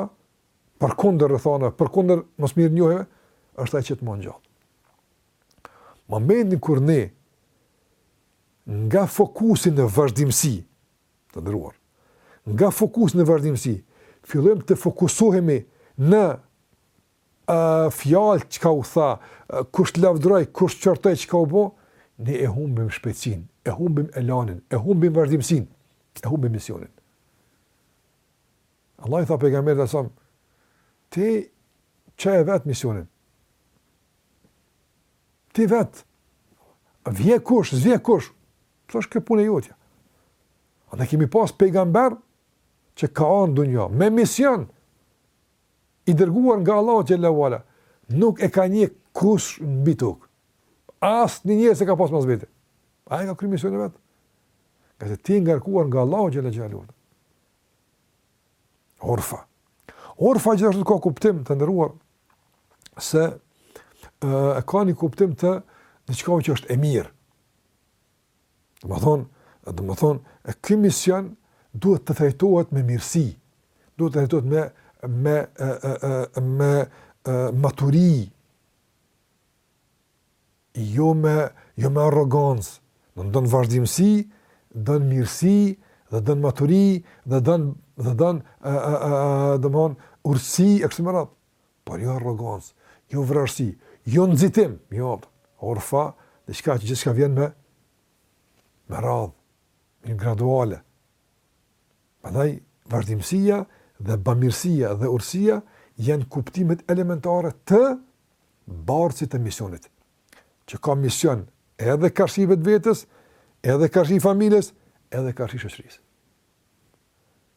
përkundër rrethanave, përkundër mosmirënjohjeve, është ai që të mban gjallë. Momentin kur ne nga fokusi në vazhdimësi, të nderuar, nga fokusi në vazhdimësi, fillojmë të fokusohemi në fjalë çka u tha, kush të lavdëroi, kush të qortoi, çka u bë, ne e humbim shpejtësinë, e humbim elanin, e humbim vazhdimësinë, e humbim misionin. Allah i tha pejgamberit a.s., ti çoje vetë misionin, ti vetë, vjen kush, s'vjen kush, s'është kjo punë e jotja. A ne kemi pas pejgamber që ka ardh n'dunja, me mision, i dërguar nga Allahu xhalla uala, nuk e ka njoft kush mbi tokë. As një njeri s'e ka pasë mas vete. A e ka kry misionin e vet? Ngase është i ngarkuar nga Allahu xhel-le ue ala. Urfa. Urfa gjithashtu ka kuptim të nderuar se e ka një kuptim të diçka që është e mirë. Domethënë, domethënë, e ky mision duhet të trajtohet me mirësi, duhet të trajtohet me, me, e, e, e, me e, maturi, jo me, jo me arrogancë, don vazhdimësi, don mirësi, dhe don maturi, dhe don, dhe don, dhe don, urtësi, e kështu me radhë. por jo arrogancë, jo vrazhdësi, jo nxitim, jo vëllai. Urfa, diçka që gjithçka vjen me me radhë, një gradual. Prandaj vazhdimësia dhe bamirësia dhe urtësia janë kuptimet elementare të bartësit të misionit, që ka mision edhe karshi vetvetes, edhe karshi familjes, edhe karshi shoqërisë.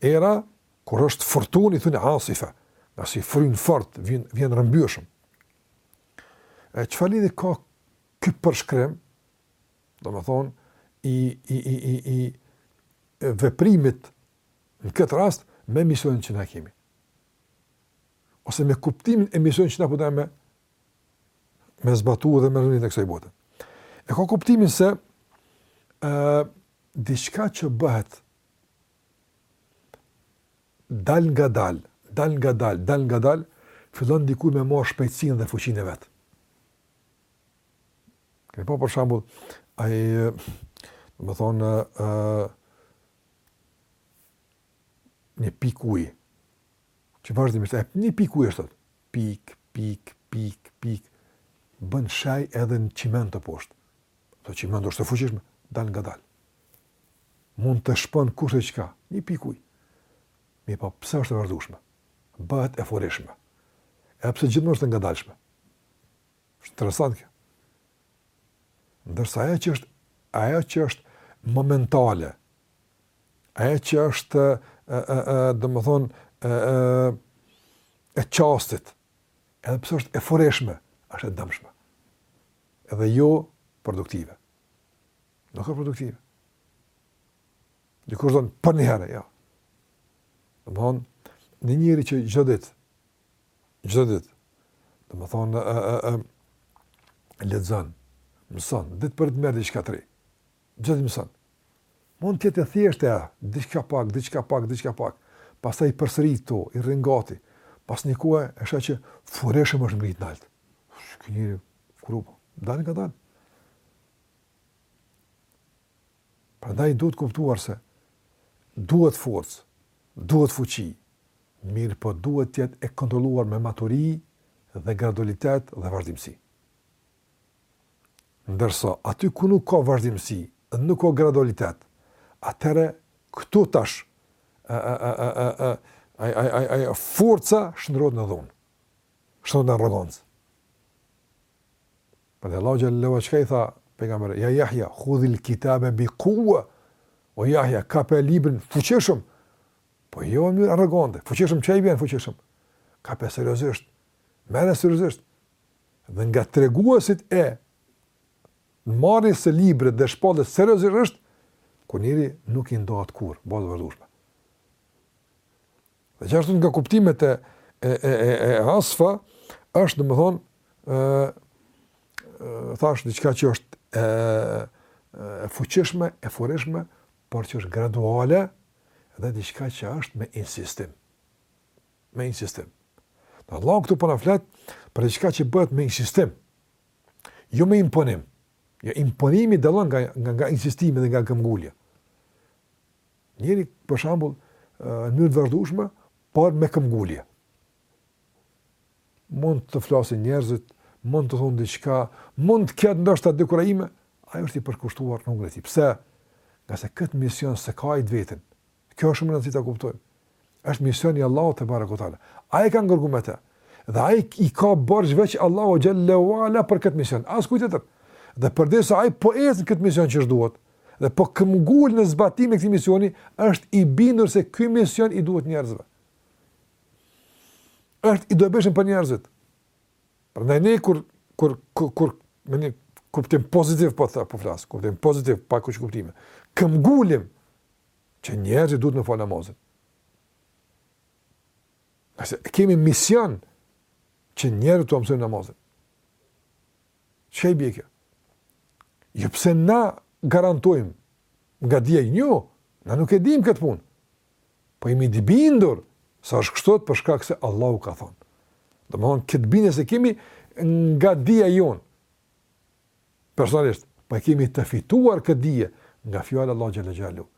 Era kur është furtunë i thonë asifa, ngase fryn fort, vjen vjen rrëmbyeshëm. E çfarë lidhje ka ky përshkrim? Domethënë i i i i i veprimit në këtë rast me misionin që na kemi. Ose me kuptimin e misionit që na po dum me zbatu dhe me u ngjit kësaj bote. E ka kuptimin se e, diçka që bëhet Dal ngadalë, dal ngadalë, dal ngadalë, fillon dikur me marë shpejtësinë dhe fuqinë e vet. Kemi pa për shambull, ai, domethënë, një pikë uj, që vazhdimisht, e një pikë uj është, pik, pik, pik, pik, bën shej edhe në çimento poshtë. Çimento është e fuqishme, dal ngadalë. Mund të shpojë kushedi çka, një pikë ujë. Mirëpo, pse është e vazhdueshme, bëhet e furishme. Edhe pse gjithmonë është e ngadalshme. Është interesant kjo. Ndërsa ajo që është, ajo që është momentale, ajo që është ë ë ë domethënë ë e çastit, edhe pse është e furishme, është e dëmshme. Edhe jo produktive. Nuk është produktive. Dikush thotë, përnjëherë, jo. Domethënë, një njeri që çdo ditë, çdo ditë, domethënë, e, e, e, lexon, mëson, ditë për ditë merr diçka të re, çdo ditë mëson, mund të jetë e thjeshtë e, diçka pak, diçka pak, diçka pak, pastaj i përsërit ato, i ringjall, pas një kohë e sheh që furishëm është ngritë nalt. Ky njeri, kërë, dalëngadalë. Prandaj duhet kuptuar se duhet forcë, duhet fuqi, mirëpo duhet të jetë e kontrolluar me maturi dhe gradualitet dhe vazhdimësi. Ndërsa, aty ku nuk ka vazhdimësi, nuk ka gradualitet, atëherë këtu tash a, a, a, a, a, a, a, a, a, a, a, forca shndërrohet në dhunë, shndërrohet në arrogancë. Prandaj Allahu xhel-le ue ala çka i tha pejgamberit, ja Jahja, khudhil kitabe bi kuwa, o Jahja, kape librin fuqishëm, po jo në mënyrë arrogante, fuqishëm çka i bjen fuqishëm? Kape seriozisht, merre seriozisht. Dhe nga treguesit e marrjes së librit dhe shpalljes seriozisht është kur njeri nuk i ndahet kurrë, bazë të vazhdueshme. Dhe gjithashtu nga kuptimet e e e e e asfa është domethënë ë ë thashë diçka që është e e fuqishme, e furishme, por që është graduale dhe diçka që është me insistim. Me insistim. Allahu këtu po na flet për diçka që bëhet me insistim. Jo me imponim. Jo imponimi dallon nga nga nga insistimi dhe nga këmbëngulja. Njeri, për shembull, në mënyrë të vazhdueshme, por me këmbëngulje. Mund të flasin njerëzit, mund të thonë diçka, mund të ketë ndoshta dekurajime, ai është i përkushtuar në rrugën e tij. Pse? Ngase këtë mision s'e ka prej vetes. Kjo është shumë me rëndësi ta kuptojmë. Është mision i Allahut te bareku teala. Ai kam ngarku me të. Dhe ai i ka borxh veç Allahut xhelle ue ala për këtë mision. Askujt tjetër. Dhe përderisa ai po ecën këtë mision që është duhet dhe po këmbëngul në zbatimin e këtij misioni, është i bindur se ky mision i duhet njerëzve. Është i dobishëm për njerëzit. Prandaj ne kur kur kur, kur me një kuptim pozitiv po të po flas, kuptim pozitiv pa kush kuptime. Këmbëngulim që njerëzit duhet me falë namazin. Nëse kemi mision që njerëzit t'ua mësojmë namazin. Qysh i bie kjo? Jo pse na garantojmë nga dija e jonë, na nuk e dim këtë punë. Po jemi të bindur se është kështu për shkak se Allahu ka thonë. Domethonë, këtë bindje s'e kemi nga dija e jonë. Personalisht, po e kemi të fituar këtë dije nga fjala e Allahut xhelle xhelaluhu.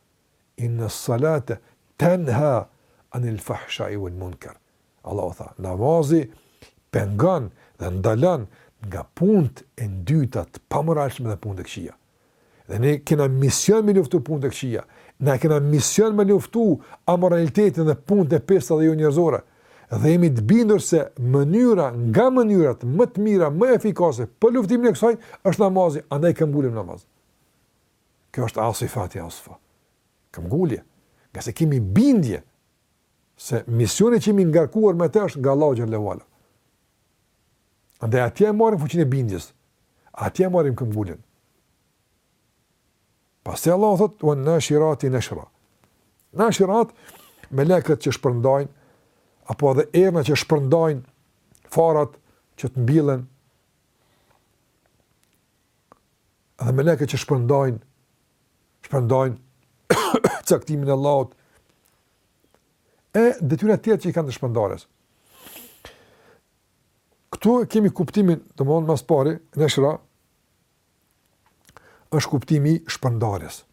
Inna salate tanha anil fahsha'i wal munkar. Allahu tha, namazi pengon dhe ndalon nga punët e ndyta të pamoralshme dhe punët e këqija. Dhe ne kena mision me luftu punët e këqija. Ne kena mision me luftu amoralitetin dhe punët e pista dhe jo njerëzore. dhe jemi të bindur se mënyra nga mënyrat më të mira, më efikase për luftimin e kësaj është namazi, andaj këmbëngulim në namaz. Kjo është asifati asfa. Këmbëngulje, ngase kemi bindje se misioni që jemi ngarkuar me të është nga Allahu xhelle ue ala. Andaj atje e marrim fuqinë e bindjes. Atje e marrim këmbënguljen. Pastaj Allahu thotë: "Wan nashirati nashra." Nashirat melaiket që shpërndajnë apo edhe erna që shpërndajnë farat që të mbillen. Dhe melaiket që shpërndajnë shpërndajnë caktimin e Allahut. E detyrat tjera që i kanë të shpërndarjes. Këtu e kemi kuptimin, domthonë më së pari, nashra është kuptimi i shpërndarjes.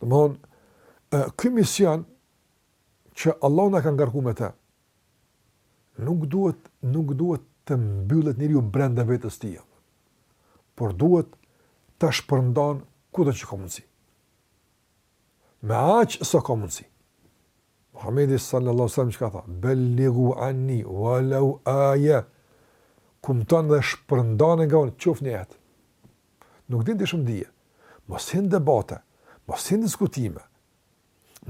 Domthon ky mision që Allahu na ka ngarkuar me të nuk duhet nuk duhet të mbyllet njeriu brenda vetes tij. Por duhet ta shpërndan kudo që ka mundsi. Me aq sa ka mundësi. Muhamedi sallallahu alaihi wasallam çka tha? Bellighu anni walau aya. Kumtoni dhe shpërndani nga unë qoftë një ajet. Nuk din ti shumë dije. Mos hin në debate, mos hin në diskutime.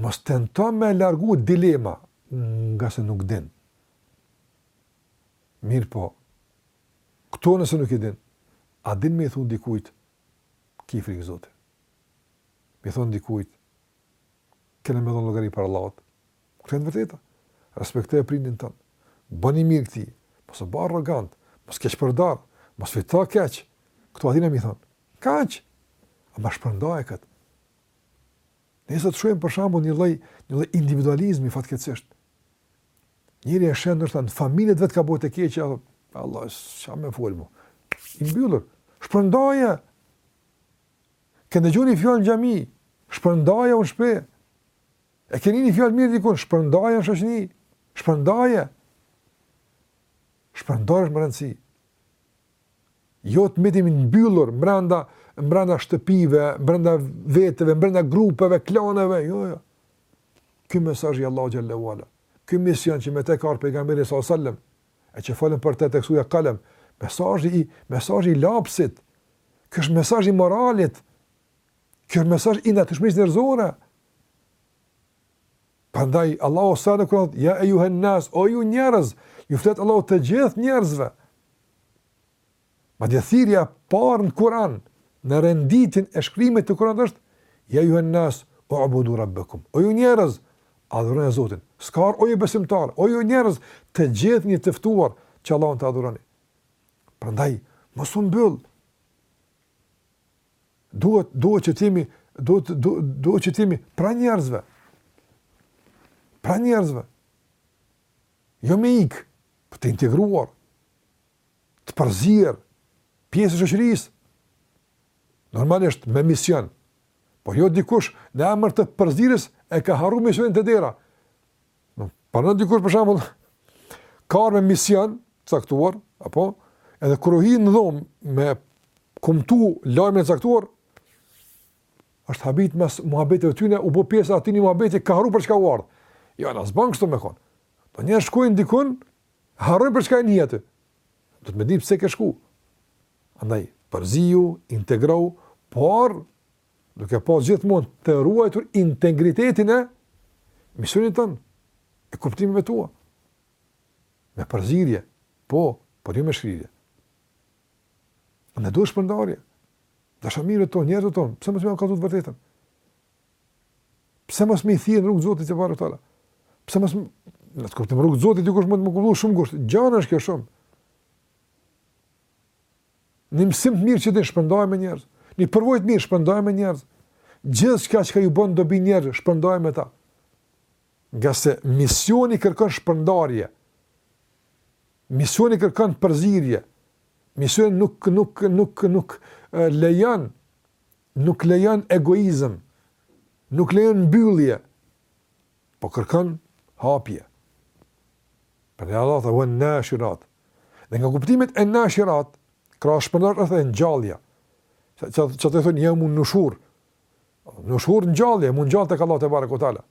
Mos tento me largu dilema ngase nuk din. Mirëpo, këto nëse nuk i din, a din me i thonë dikujt, ki frikë Zotin. Me i thonë dikujt, kena me dhonë llogari para Allahut. Këto janë të vërteta. Respektoje prindin tënd. Bëni mirë këtij. Mos u bë arrogant. Mos keqpërdor. Mos fito keq. Këto i dina me i thonë. Kaq. Ama shpërndaje këtë. Ne sot shohim për shembull një lloj, një lloj individualizmi fatkeqësisht. Njeri e sheh nështë në familje t'vet ka bo të keqe. Allah, së me folë mu. I mbyllur. Shpërndaje. Ke ndëgju një fjalë në xhami, shpërndaje në shpi. E ke ni një fjalë t'mirë dikun, shpërndaje në shoqni, shpërndaje. Shpërndarja është me rëndësi. Jo të metim të mbyllur, mrenda, mrenda shtëpive, mrenda veteve, mrenda grupeve, klaneve, jo, jo. Ky mesazh i Allahut xhelle ve ala, ky mision që me te ka ardh pejgamberi s.a.s. e që folëm për te te kjo surja Kalem, mesazhi, mesazhi i lapsit, Kjo është mesazh i moralit. Kjo është mesazh i natyrshmërisë njerëzore. Prandaj Allahu tha në Kur'an, ja ejjuhen nas, o ju njerëz, ju flet Allahu të gjithë njerëzve. Madje thirrja e parë në Kur'an, në renditjen e shkrimit të Kur'anit është, ja ejjuhen nas, u'budu rabbekum, o ju njerëz, adhuronie Zotin, s'ka ardh o ju besimtarë, o ju njerëz, të gjithë jeni të ftuar që Allahun ta adhuroni. Prandaj, mos u mbyll. Duhet, duhet që t'jemi, duhet, duhet, duhet që t'jemi, pranë njerëzve. Pranë njerëzve. Jo me ikë, por po të integruar, të përzier, pjesë e shoqërisë. Normalisht, me mision. Por jo dikush, në emër të përzierjes, e ka harru misionin te dera. Paramendo dikush për shembull, ka ardh me mision të caktuar, apo, edhe kur u hi në dhomë me kumtu lajmin e caktuar, është habit mas muhabeteve t'tyne, u bo pjesë e atyne muhabeteve, ka harru për çka u ardhë. Jo, na s'ban kështu me konë. Do njerëz shkojnë dikun, harrojnë për çka janë aty. Duhet me di pse ke shku. Andaj, përziu, integrohu, por Duke pas gjithmonë të ruajtur integritetin e misionit tënd, e kuptimeve tua. Me përzierje, po, por jo me shkrirje. Na duhet shpërndarje, dashamirët tanë, njerëzit tanë, pse mos me ua kallzu të vërtetën? Pse mos me i thirrë në rrugë t'Zotit tebareke ve teala? Pëse mësë me... Në të kuptim rrugë t'Zotit, dikush munet me kuptu shumë ngusht, e gjanë është kjo shumë. Një mësim të mirë që ti shpërndaje me njerëz. Një përvojë të mirë shpërndaje me njerëz. Gjithçka çka ju bën dobi njerëzve, shpërndaje me ta. Ngase misioni kërkon shpërndarje. Misioni kërkon përzirje. Misioni nuk, nuk, nuk, nuk lejon, nuk lejon egoizëm, nuk lejon mbyllje, Po kërkon hapje. Prandaj Allahu tha ven nashirat. Dhe nga kuptimet e nashirat, krahas shpërndarjes është edhe ngjallja. Që, që, që i thonë, jeumun nushur. Nushur ngjallja, me u ngjallë tek Allahu tebareke ue teala.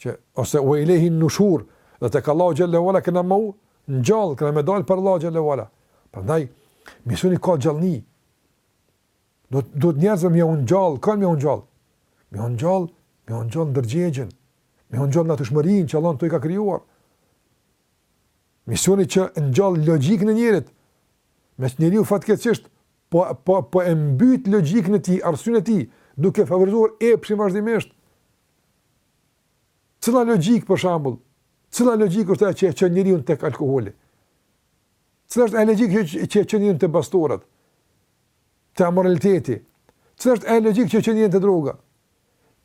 Që, ose ue ilejhin nushur, dhe tek Allahu xhel-le ue ala, kena me u ngjallë, kena me dalë para Allahut xhel-le ue ala. Prandaj, misioni ka gjallëni. Duhet njerëzve me u ngjall, kanë me u ngjall. Me u ngjall, me u ngjall ndërgjegjen. Me u ngjall natyrshmërinë që Allahu i ka krijuar. Misioni që ngjall logjikën e njerit. Meqë njeriu fatkeqësisht po po po e mbyt logjikën e tij, arsyen e tij, duke favorizuar epshin vazhdimisht. Cila logjikë për shembull? Cila logjikë është ajo që e çon njeriun tek alkooli? Cila është ajo logjikë që e çon njeriun te bastoret? te amoraliteti, cila është ajo logjikë që e çon njeriun te droga?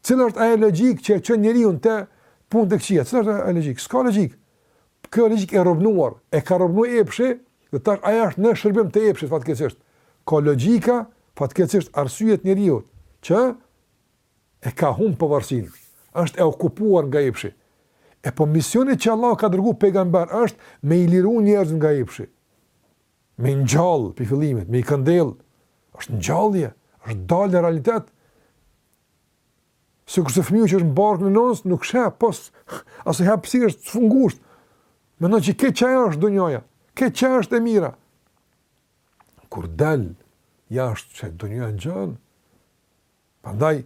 Cila është ajo logjikë që e çon njeriun te punë të këqija? Cila është ajo logjikë? S'ka logjikë. Kjo logjikë e robnuar, e ka robnuar epshi, dhe tash ajo është në shërbim të epshit fatkeqësisht. Kjo logjika fatkeqësisht arsyeja e njeriut që e ka humb pavarësinë, është e okupuar nga epshi. E po misioni që Allahu ka dërguar pejgamberë është me i liru njerëzit nga epshi. me i ngjallë prej fillimit, me i këndell, është ngjallje, është dalje në realitet. Sikurse fëmiju që është në bark të nanës, nuk sheh, pos, asaj hapësire, është shumë ngusht. Mendon që veç ajo është dunjaja, veç ajo është e mira. Kur del, jashtë sheh dunjaja e gjanë. Prandaj,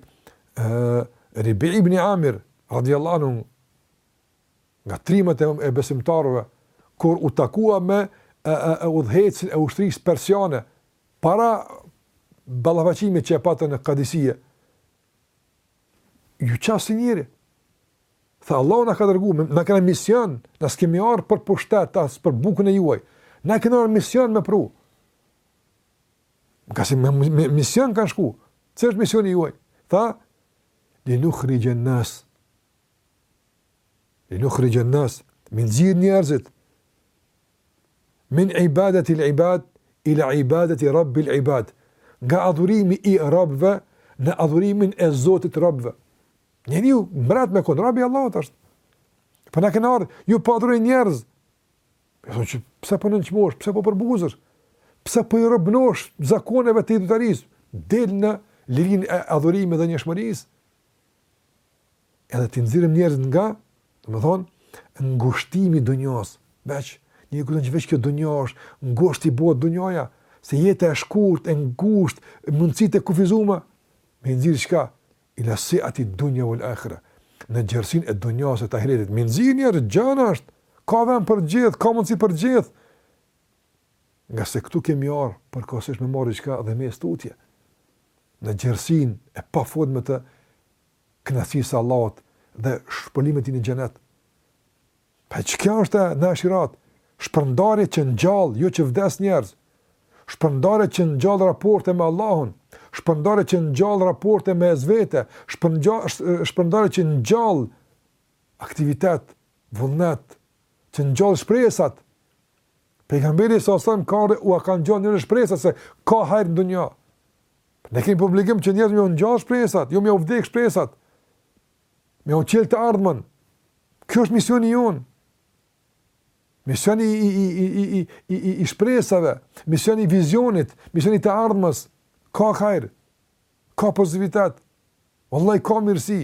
Ribi ibn Amir, radiallahu, nga trimat e besimtarëve, kur u takua me udhëheqësin e ushtrisë persiane, para ballafaqimit që e patën në Kadisije, ju qas njëri, tha Allahu na ka dërgu, ne kena mision, ne s'kemi ardhë për pushtet, as për bukën e juaj, ne kena ardhë mision me pru, ka si me, me, mision kanë shku, çka është misioni juaj, tha, li nuhrixhen nase, Li nuhrixhen nas, m'i nxirr njerëzit, min ibadetil ibad, ila ibadeti rabbil ibad, nga adhurimi i robve, në adhurimin e Zotit të robve. Njeriu mbret me konë, rob i Allahut është. Po na kena ardhë, ju po adhuroni njerëz. E thonë që, pëse për po në në qmosh, pse po përbuzesh, pse po i robnohesh zakoneve të idhujtarisë, del në lirinë e adhurimit dhe njëshmërisë. Edhe t'i nxirrim njerëzit nga, domethënë, ngushtimi i dunjos, veç një gjë që veç kjo dunjo është ngusht i bëhet dunjoja, se jeta e shkurt, e ngusht, mundësitë e kufizuara, me nxirr çka? Ila seati dunja vel akhira. Në gjerësinë e dunjos e të ahiretit, m'i nxirr njerëzit, gjanë është, ka vend për të gjithë, ka mundësi për të gjithë. Ngase këtu kemi ardhur përkohësisht me marrë diçka dhe me shku tutje. Në gjerësinë e pafundme të kënaqësisë së Allahut dhe shpërblimit të tij në xhenet. Pra çka është en nashirat, shpërndarje që ngjall, jo që vdes njerëz. Shpërndarje që ngjall raporte me Allahun, shpërndarje që ngjall raporte me vetveten, shpërndarje që ngjall aktivitet, vullnet, që ngjall shpresat. Pejgamberi alejhi selam ua ka ngjall njerëzve shpresat se ka hajr në dunja. Ne kemi për obligim që njerëzve me ua ngjall shpresat, jo me ua vdek shpresat. Me u çel të ardhmën. Kjo është misioni jonë. Misioni i i i i i i i i shpresave, misioni i vizionit, misioni i të ardhmes. Ka hajr. Ka pozitivitet. Vallahi ka mirësi.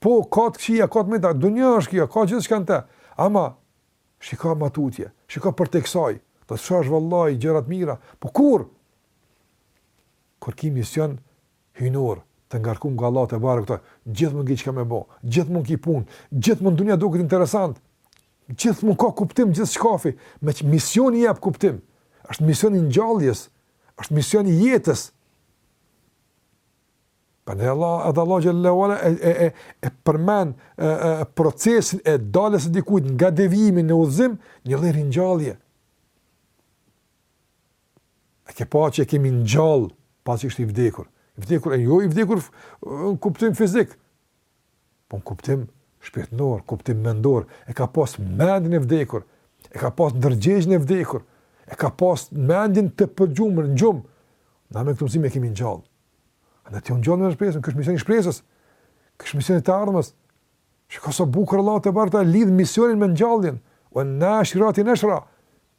Po ka të këqija, ka të mëta, dunja është kjo, ka gjithçka në të. Ama shiko ma tutje, shiko përtej kësaj, do të shohësh vallahi gjëra të mira. Po kur? Kur ki mision hyjnor, të ngarkuar nga Allahu tebareke ve teala, gjithmonë ki çka me bo, gjithmonë ki punë, gjithmonë dunja duket interesante, gjithmonë ka kuptim gjithçkafi, meqë misioni i jep kuptim, është mision i ngjalljes, është mision i jetës. Prandaj Allahu, edhe Allahu xhele ve ala e, e, e, e përmend e, e, procesin e daljes së dikujt nga devijimi në udhëzim, një lloj ringjallje. E ke pa që e kemi ngjall, pasi ishte i vdekur. I vdekur jo i vdekur në kuptim fizik. Po në kuptim shpirtnor, kuptim mendor. E ka pas mendjen e vdekur. E ka pas ndërgjegjën e vdekur. E ka pas mendjen të përgjumur në gjumë. Na me këtë mësim e kemi ngjall. Andaj t'iu ngjallim shpresën, ky është misioni i shpresës. Ky është misioni i të ardhmes. Shiko sa bukur Allahu tebareke ve teala lidh misionin me ngjalljen. Ven nashirati neshra.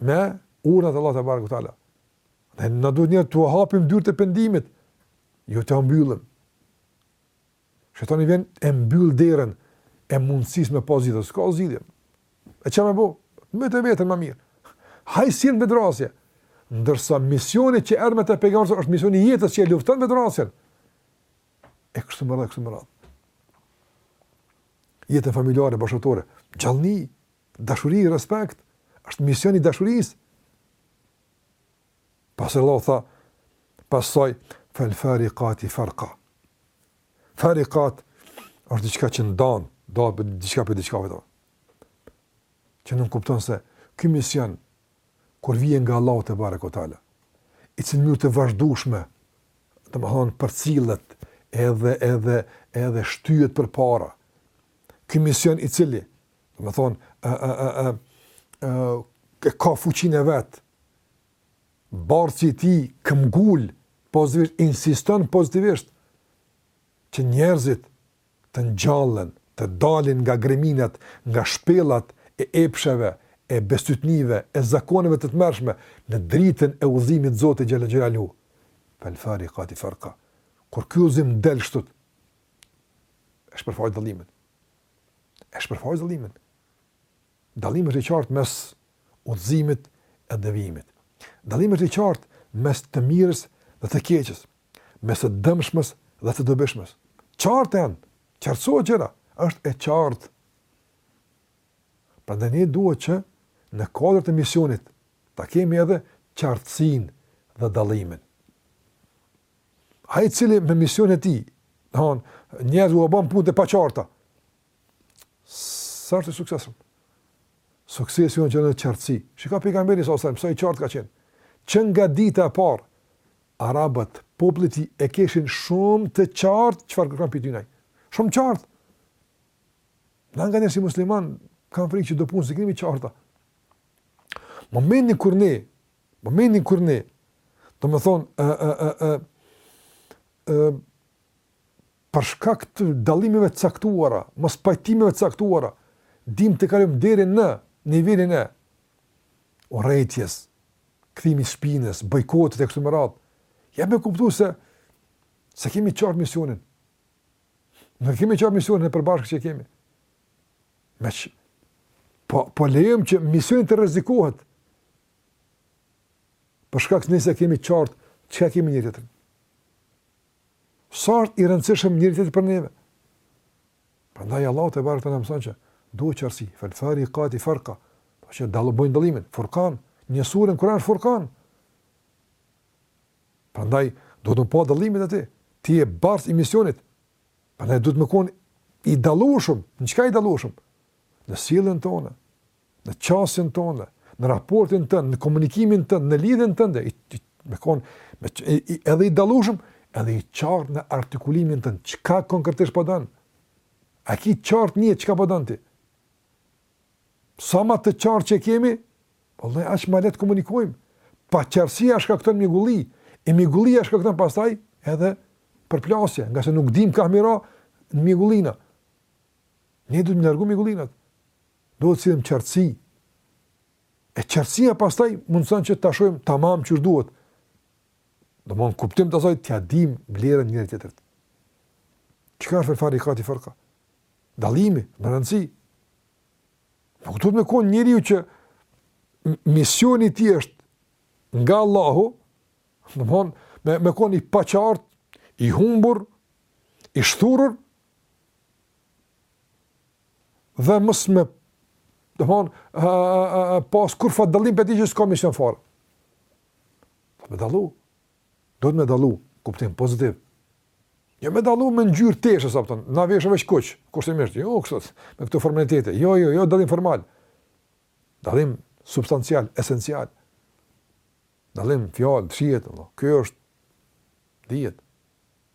me urnat Allahut tebareke ue teala. Dhe ne duhet njerëzve t'ua hapim dyert e pendimit, jo t'ua mbyllim. Shejtani vjen e mbyll derën e mundësisë me pas zgjidhje, s'ka zgjidhje. E ç'ke me bo? Mbyte veten më mirë. Ai çon në vetëvrasje. Ndërsa misioni që erdh me të pejgamberi është misioni i jetës që e lufton vetëvrasjen. E kështu me radhë, kështu me radhë. Jetën familjare, bashkëshortore, gjallëri, Dashuri, respekt, është mision i dashurisë. Pastaj Allahu tha, pastaj, fel farikati farka. Farikat është diçka që ndan, dy apo diçka prej diçkaje pra. Që nënkupton se, ky mision, kur vjen nga Allahu tebareke ue teala, i cili në mënyrë të vazhdueshme, domethënë përcillet, edhe, edhe, edhe shtyhet përpara, ky mision i cili, Domethënë, ë ë ë ë ë ka fuqinë e vet. Bartësi i tij këmbgul pozitivisht insiston pozitivisht që njerëzit të ngjallen, të dalin nga greminat, nga shpellat e epsheve, e bestytnive, e zakoneve të tmerrshme, në dritën e udhëzimit të Zotit xhel-le xhelaluhu. Fel farikati farka. Kur ky udhëzim del kështu, e shpërfaq dallimin. E shpërfaq dallimin. Dallimi është i qartë mes udhëzimit e devijimit. Dallimi është i qartë mes të mirës dhe të keqes, mes të dëmshmes dhe të dobishmes. Qartë janë, qartësuar gjërat, është e qartë. Prandaj ne duhet që në kuadër të misionit ta kemi edhe qartësinë dhe dallimin. Ai i cili me misionin e tij, domethënë, njerëzve ua bën punët e paqarta. Sa është suksesshëm? Suksesi është në qartësi. Shiko pejgamberin sa sa sa i qartë ka qenë. Që nga dita e parë arabët, populli i tij e kishin shumë të qartë çfarë kërkon prej tyre ai. Shumë qartë. Nganjëherë ne si musliman kam frikë që do punë s'i kemi të qarta. Momentin kur ne Momentin kur ne, domethënë, e, e, e, e, e, për shkak të dallimeve të caktuara, mospajtimeve të caktuara, dim të kalojmë deri në nivelin e urrejtjes, kthimit të shpinës, bojkotit e kështu me radhë, jep me kuptu se s'e kemi qartë misionin. Nuk e kemi qartë misionin e përbashkët që kemi. Meqë, po, po lejojmë që misioni të rrezikohet, Për shkak se nëse e kemi qartë çka kemi njëri-tjetrin. Sa i rëndësishëm njëri-tjetri për neve. Prandaj Allahu tebareke na mëson që duhet qartësi, fal farikati farka, po që dallo bojn dallimin, furkan, një sure në Kur'an Furkan. Prandaj duhet me pa dallimin aty. Ti je bartës i misionit. Prandaj duhet me kon i dallushëm, në çka i dallushëm? Në sjelljen tonë, në qasjen tonë, në raportin tënd, në komunikimin tënd, në lidhjen tënde, i, i, me kon, me, i, i, edhe i dallushëm, edhe i qartë në artikulimin tënd, çka konkretisht po don? A ki qartë një çka po don ti? Sa ma të qartë që kemi, vallai aq ma lehtë komunikojmë. Paqartësia shkakton mjegulli, e mjegullia shkakton pastaj edhe përplasje, ngase nuk dim ka me i ra në mjegullina. Ne duhet me largu mjegullinat. Duhet të sjellim qartësi. E qartësia pastaj mundëson që ta shohim tamam qysh duhet. Domethon kuptim të asaj t'ia dim vlerën njëri-tjetrit. Çka është el farikati farka? Dallimi, me rëndësi. Nuk duhet me kon njeriu që misioni i tij është nga Allahu, domethon me me kon i paqartë, i humbur, i shthurur, Dhe mos me domethon ë pas kurrfar dallim prej atij që s'ka mision fare. Po me dallu. Duhet me dallu, kuptim pozitiv. Jo me dallu me ngjyrë teshës, sa po thon, na veshëm veç kuq, kushtimisht, jo kështu, me këto formalitete. Jo, jo, jo dallim formal. Dallim substancial, esencial. Dallim fjalë, shihet, apo. Kjo është dihet.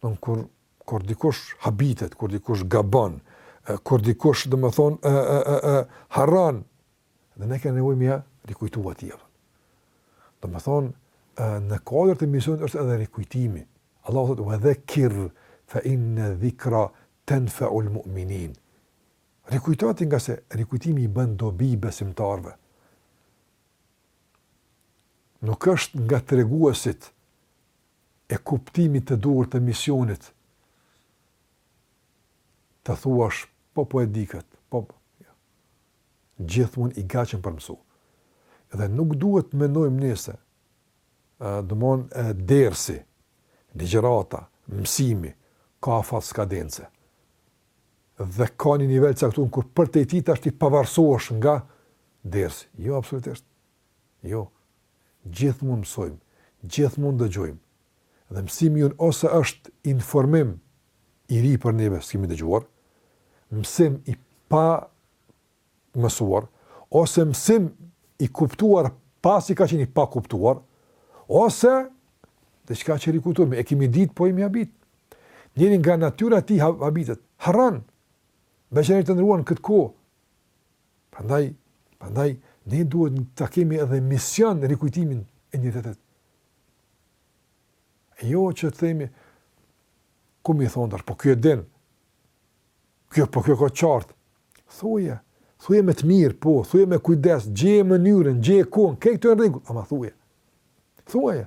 Don kur kur dikush habitet, kur dikush gabon, kur dikush do të thon ë ë ë ë harron, dhe ne kemi nevojë me ia rikujtu atij. Domethon në kuadër të misionit është edhe rikujtimi. Allahu thotë wa dhakir fa inna dhikra tanfa'u al-mu'minin. Rikujto ti ngase rikujtimi i bën dobi besimtarve. Nuk është nga treguesit e kuptimit të duhur të misionit të thuash po po e di kët, po jo. Gjithmonë i gatshëm për mësu. Dhe nuk duhet të mendojmë ne se domethon dersi, ligjërata, mësimi ka afat skadence. Dhe ka një nivel caktun kur përtej tij tash ti pavarësohesh nga dersi. Jo absolutisht. Jo. Gjithmonë mësojmë, gjithmonë dëgjojmë. Dhe mësimi jonë ose është informim i ri për neve, s'kemi dëgjuar, mësim i pamësuar, ose mësim i kuptuar pasi ka qenë i pakuptuar, ose diçka që rikujtohemi, e kemi ditë, po jemi habit. Njeri nga natyra e tij habitet, harran, veçan, të nderuar, n'këtë kohë, Prandaj, prandaj ne duhet ta kemi edhe mision rikujtimin e njëri-tjetrit. E jo që të themi, ku me i thonë tash, po kjo e din, kjo, po kjo e ka qartë, thuje, thuje me të mirë, po, thuje me kujdes, gjeje mënyrën, gjeje kohën, krejt kjo është në rregull, ama thuje, thuje,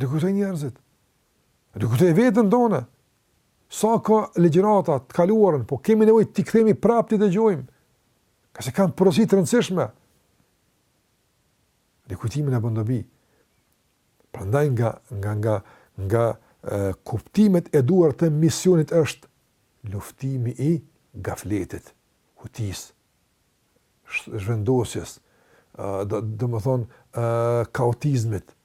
rikujtoj njerëzit, rikujtoj veten tonë, Sa ka ligjërata të kaluarën, po kemi nevojë t'i kthehemi prapë t'i dëgjojmë, ngase kanë porosi të rëndësishme. Rikujtimi na bën dobi. Prandaj nga, nga, nga, nga e, kuptimet e dytë të misionit është luftimi i gafletit, hutis, zhvendosjes, do, domethënë, kaotizmit,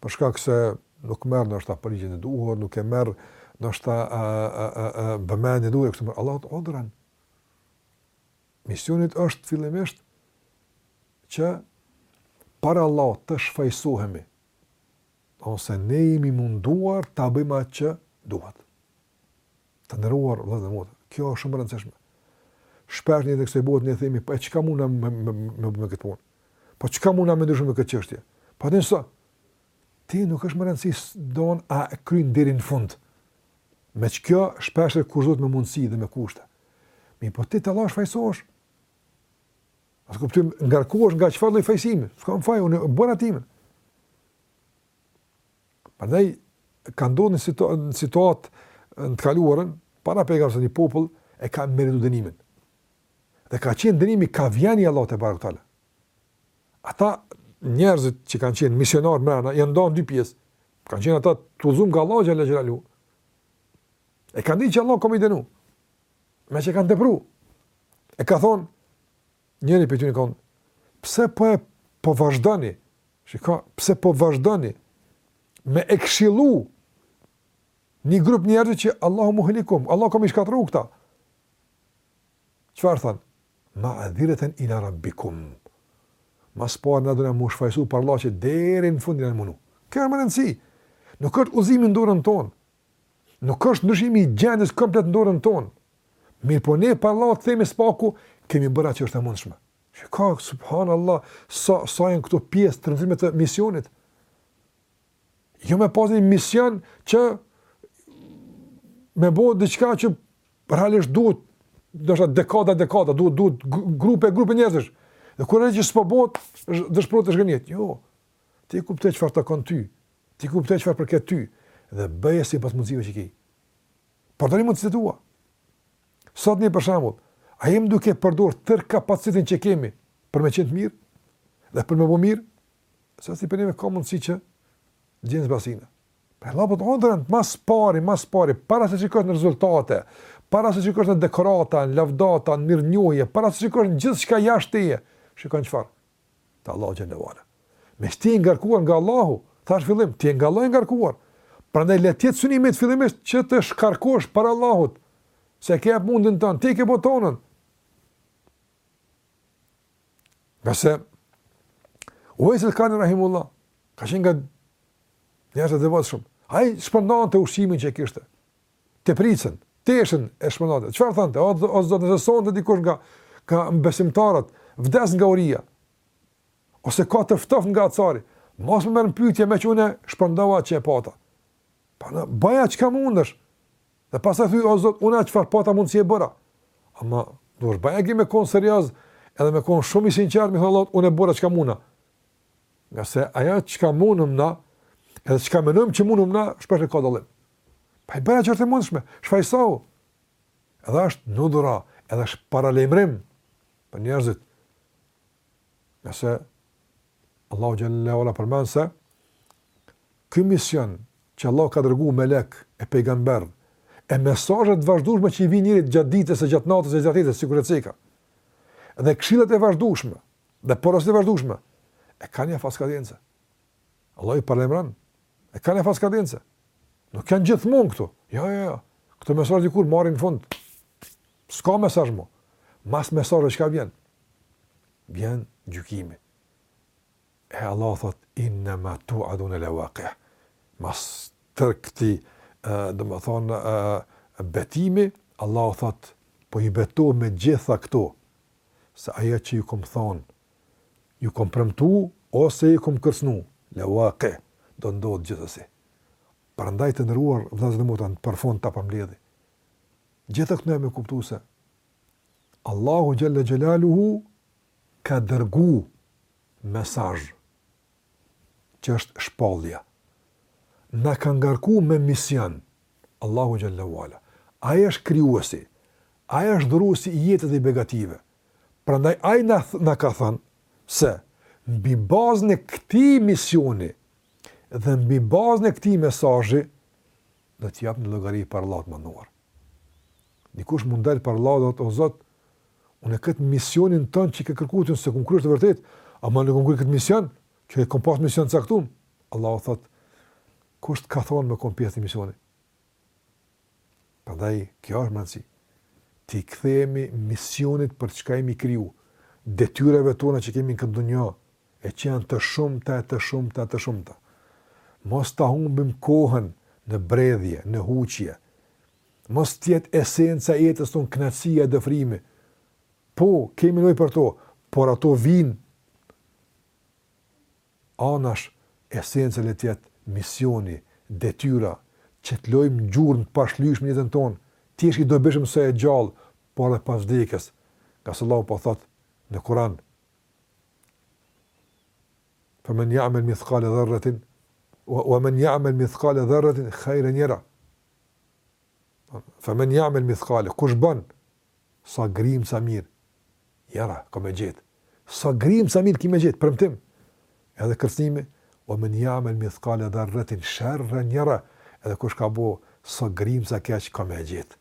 Për shkak se nuk merr ndoshta përgjigjen e duhur, nuk e merr ndoshta ë ë ë ë vëmendjen e duhur të nderuar. Misionit është fillimisht që para Allahut të shfajsohemi, ose ne jemi munduar ta bëjmë atë që duhet. Të nderuar vëllezër dhe motra, kjo është shumë e rëndësishme. Shpesh në kësaj bote ne themi, po çka mund na me me me me këtë punë? Po çka mund na me ndryshu me këtë çështje? Po atë sa ti nuk është me rëndësi a do ta kryen deri në fund. Meqë shpesh e kufizuar me mundësi dhe me kushte. Mirëpo ti te Allahu fajsosh. A kupton, shkarkohesh nga çfarë lloj fajsimi? S'kam faj unë bëra timen. Prandaj ka ndodhur në situ, situatë në të kaluarën para pejgamberit një popull e ka merituar dënimin. Dhe ka qenë dënimi ka vjen i Allahut tebareke ue teala. Ata njerëzit që kanë qenë misionarë mrena, janë nda në dy pjesë, kanë qenë ata t'udhëzumë nga Allahu xhelle xhelaluhu, e kanë di që Allahu ka me i dënu, meqë kanë tepru, e ka thonë, Njëri prej tyre ka thënë, Pse po e po vazhdoni? Shiko, pse po vazhdoni me i këshillu një grup njerëzish që Allahu muhlikum, Allahu ka me i shkatërru këta. Çfarë thanë? Ma'dhireten ila rabbikum. Ma s'pari na dona m'u shfajësu para Allahut që deri në fund jena munu. Kjo është me rëndësi. Nuk është udhëzimi në dorën tonë. Nuk është ndryshimi i gjendjes komplet në dorën tonë. Mirpo ne para Allahut themi s'paku, kemi bërë atë që është e mundshme. Shiko subhanallah sa sa janë këto pjesë të rëndësishme të misionit. Jo me pas një mision që me bo diçka që realisht duhet do të dekada dekada duhet duhet grupe grupe njerëzish. Dhe kur ai që s'po bëhet dëshpërohet e zhgënjehet. Jo. Ti kupto çfarë të takon ty. Ti kupto çfarë të përket ty dhe bëje sipas mundësive që ke. Përdori mundësitë tua. Sot ne për shembull, a jemi duke përdor tërë kapacitetin që kemi për me qenë të mirë dhe për me bo mirë, secili prej neve ka mundësi që gjen zbrazëtina. Pra Allah për po të ondërën, ma s'pari, ma s'pari, para se që në rezultate, para se që në dekorata, në lavdata, në mirënjohje, para se që në gjithçka jashtë teje, shikon çfarë, Te Allahu xhele ve ala. Me ç'ti je i ngarkuar nga Allahu, thash n'fillim, ti je nga Allahu i ngarkuar. Prandaj le t'jetë synimi yt fillimisht që të shkarkohesh para Allahut, se ke e mundin tan, ti e ke bo tonën. Ngase Uvejs el Karni rahimehullah, ka qenë nga njerëzit e devotshëm. Ai shpërndante ushqimin që e kishte. Tepricën, teshën e shpërndante. Çfarë thonte? O, o Zot, nëse sonte dikush nga nga besimtarët, vdes nga uria. Ose ka të ftoft nga acari. Mos më merr n'pyetje meqë unë shpërndava atë që e pata. Pra boje çka mundesh. Dhe pastaj thuj, o Zot, unë atë çfarë pata mundësi e bëra. Ama, do është baja ki me konë serioz, edhe me konë shumë i sinqertë, me i thën Allahut, unë e bëra çka munda. Ngase ajo çka mundemi na, edhe çka menojm që mundemi na, shpesh e ka dallim. Pasi e bëre ç'është e mundshme, shfajësohu. Edhe është nudhura, edhe është paralajmërim për njerëzit. Ngase Allahu xhele ve ala përmend se, ky mision që Allahu ka dërgu melek e pejgamber, e mesazhet e vazhdushme që i vijn njeriut gjatë ditës e gjatë natës e gjatë jetës, sikur e ceka, dhe këshillat e vazhdushme, dhe porosit e vazhdushme, e kanë një afat skadence. Allahu i paralajmëron. E kanë një afat skadence. Nuk janë gjithmonë këtu. Jo, jo, jo. Këto mesazhe dikur marrin fund. S'ka mesazh më. Mas mesazheve çka vjen? Vjen gjykimi. E Allah thot, innema tuadune le waki. Mas tërë këtij, domethënë, betimi, Allah thot, po betohem me gjitha këto, se ajo që ju kom thonë, Ju kom premtu ose ju kom kërcënu, le waqi, do ndodhë gjithsesi. Prandaj të nderuar vëllezër dhe motra, në përfund ta përmbledhi gjithë këtë, na jep me kuptu se Allahu Xhele Xhelaluhu ka dërgu mesazh që është shpallja. Na ka ngarku me mision Allahu Xhele ue Ala. Ai është krijuesi, ai është dhuruesi i jetës, i begative. Prandaj ai na ka thënë se mbi bazën e këtij misioni dhe mbi bazën e këtij mesazhi do të japim llogari para Allahut të madhëruar. Dikush mund del para Allahut thotë o Zot, unë këtë misionin tënd që ke kërkuar ti s'e kom kry, është e vërtetë, ama unë kom kry këtë mision, që e kom pas mision të caktum. Allahu thotë kush të ka thonë me kon pjesë e misionit? Prandaj kjo është me rëndësi. T'i kthehemi misionit për çka jemi kriju, detyrave tona që kemi në këtë dunja, e që janë të shumta e të shumta e të shumta. Mos ta humbim kohën në bredhje, në huqje. Mos të jetë esenca e jetës tonë kënaqësia e dëfrimi. Po, kemi nevojë për to, por ato vijnë anash esenca le të jetë misioni, detyra, që të lojmë gjurmë të pashlyeshme në jetën tonë, të jesh i dobishëm sa je gjallë, por edhe pas vdekjes, ngase Allahu po thotë në Kur'an, Fa men ja'mel mithkale dherretin, wa men ja'mel mithkale dherretin, khajren jera. Fa men ja'mel mithkale, kush bën, Sa grimca mirë. Jera, ka me gjetë. Sa grimca mirë ki me gjetë, premtim. Edhe kërcënimi, wa men ja'mel mithkale dherretin sherren jera, edhe kush ka bo, sa grimca keq, ka me gjetë.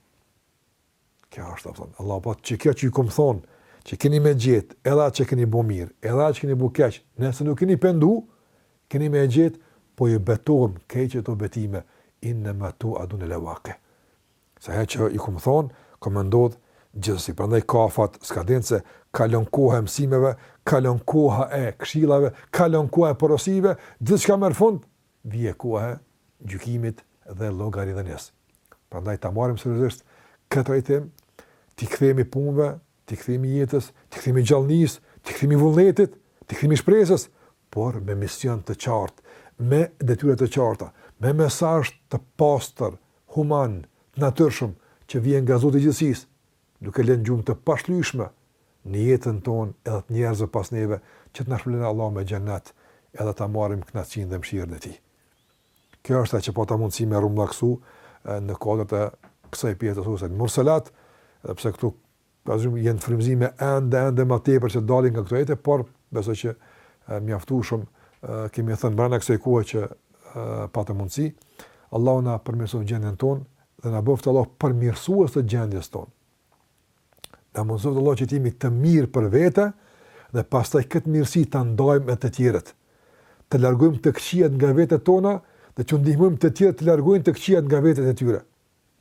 Kjo është, po thotë Allahu, po, që kjo që ju kom thonë, që keni me gjetë, edhe atë që keni bo mirë, edhe atë që keni bo keq, nëse nuk keni pendu, keni me gjetë, po ju betohem me qeto betime, innema tuadune le waqi. Se ajo që ju kom thonë, ka me ndodhë gjithsesi. Prandaj ka afat, skadencë, kalon koha e mësimeve, kalon koha e këshilave, kalon koha e porosive, gjithçka merr fund, vjen koha e gjukimit dhe llogaridhënies. Prandaj ta marrim seriozisht këtë trajtim, t'i kthemi punve, t'i kthemi jetës, t'i kthemi gjallnisë, t'i kthemi vullnetit, t'i kthemi shpresës, por me mision të qartë, me detyra të qarta, me mesazh të pastër, human, të natyrshëm, që vjen nga Zoti i Gjithësisë, duke lënë gjurmë të pashlyeshme në jetën tonë edhe të njerëzve pas neve, që të na shpërblen Allahu me Xhennet edhe ta marrim kënaqësinë dhe mëshirën e Tij. Kjo është ajo që pata mundësi me rrumbullaksu në kuadër të kësaj pjese të Surës Al-Mursalat, edhe pse këtu Pra këto janë frymëzime ende ende më tepër që dalin nga këto ajete, por besoj që mjaftueshëm kemi thënë brenda kësaj kohe që patëm mundësi. Allahu na përmirësoftë gjendjen tonë dhe na bëftë Allahu përmirësues të gjendjes tonë. Na mundësoftë Allahu që të jemi të mirë për vete dhe pastaj këtë mirësi ta ndajmë me të tjerët. Të largojmë të këqijat nga vetet tona dhe t'i ndihmojmë të tjerët të largojnë të këqijat nga vetet e tyre.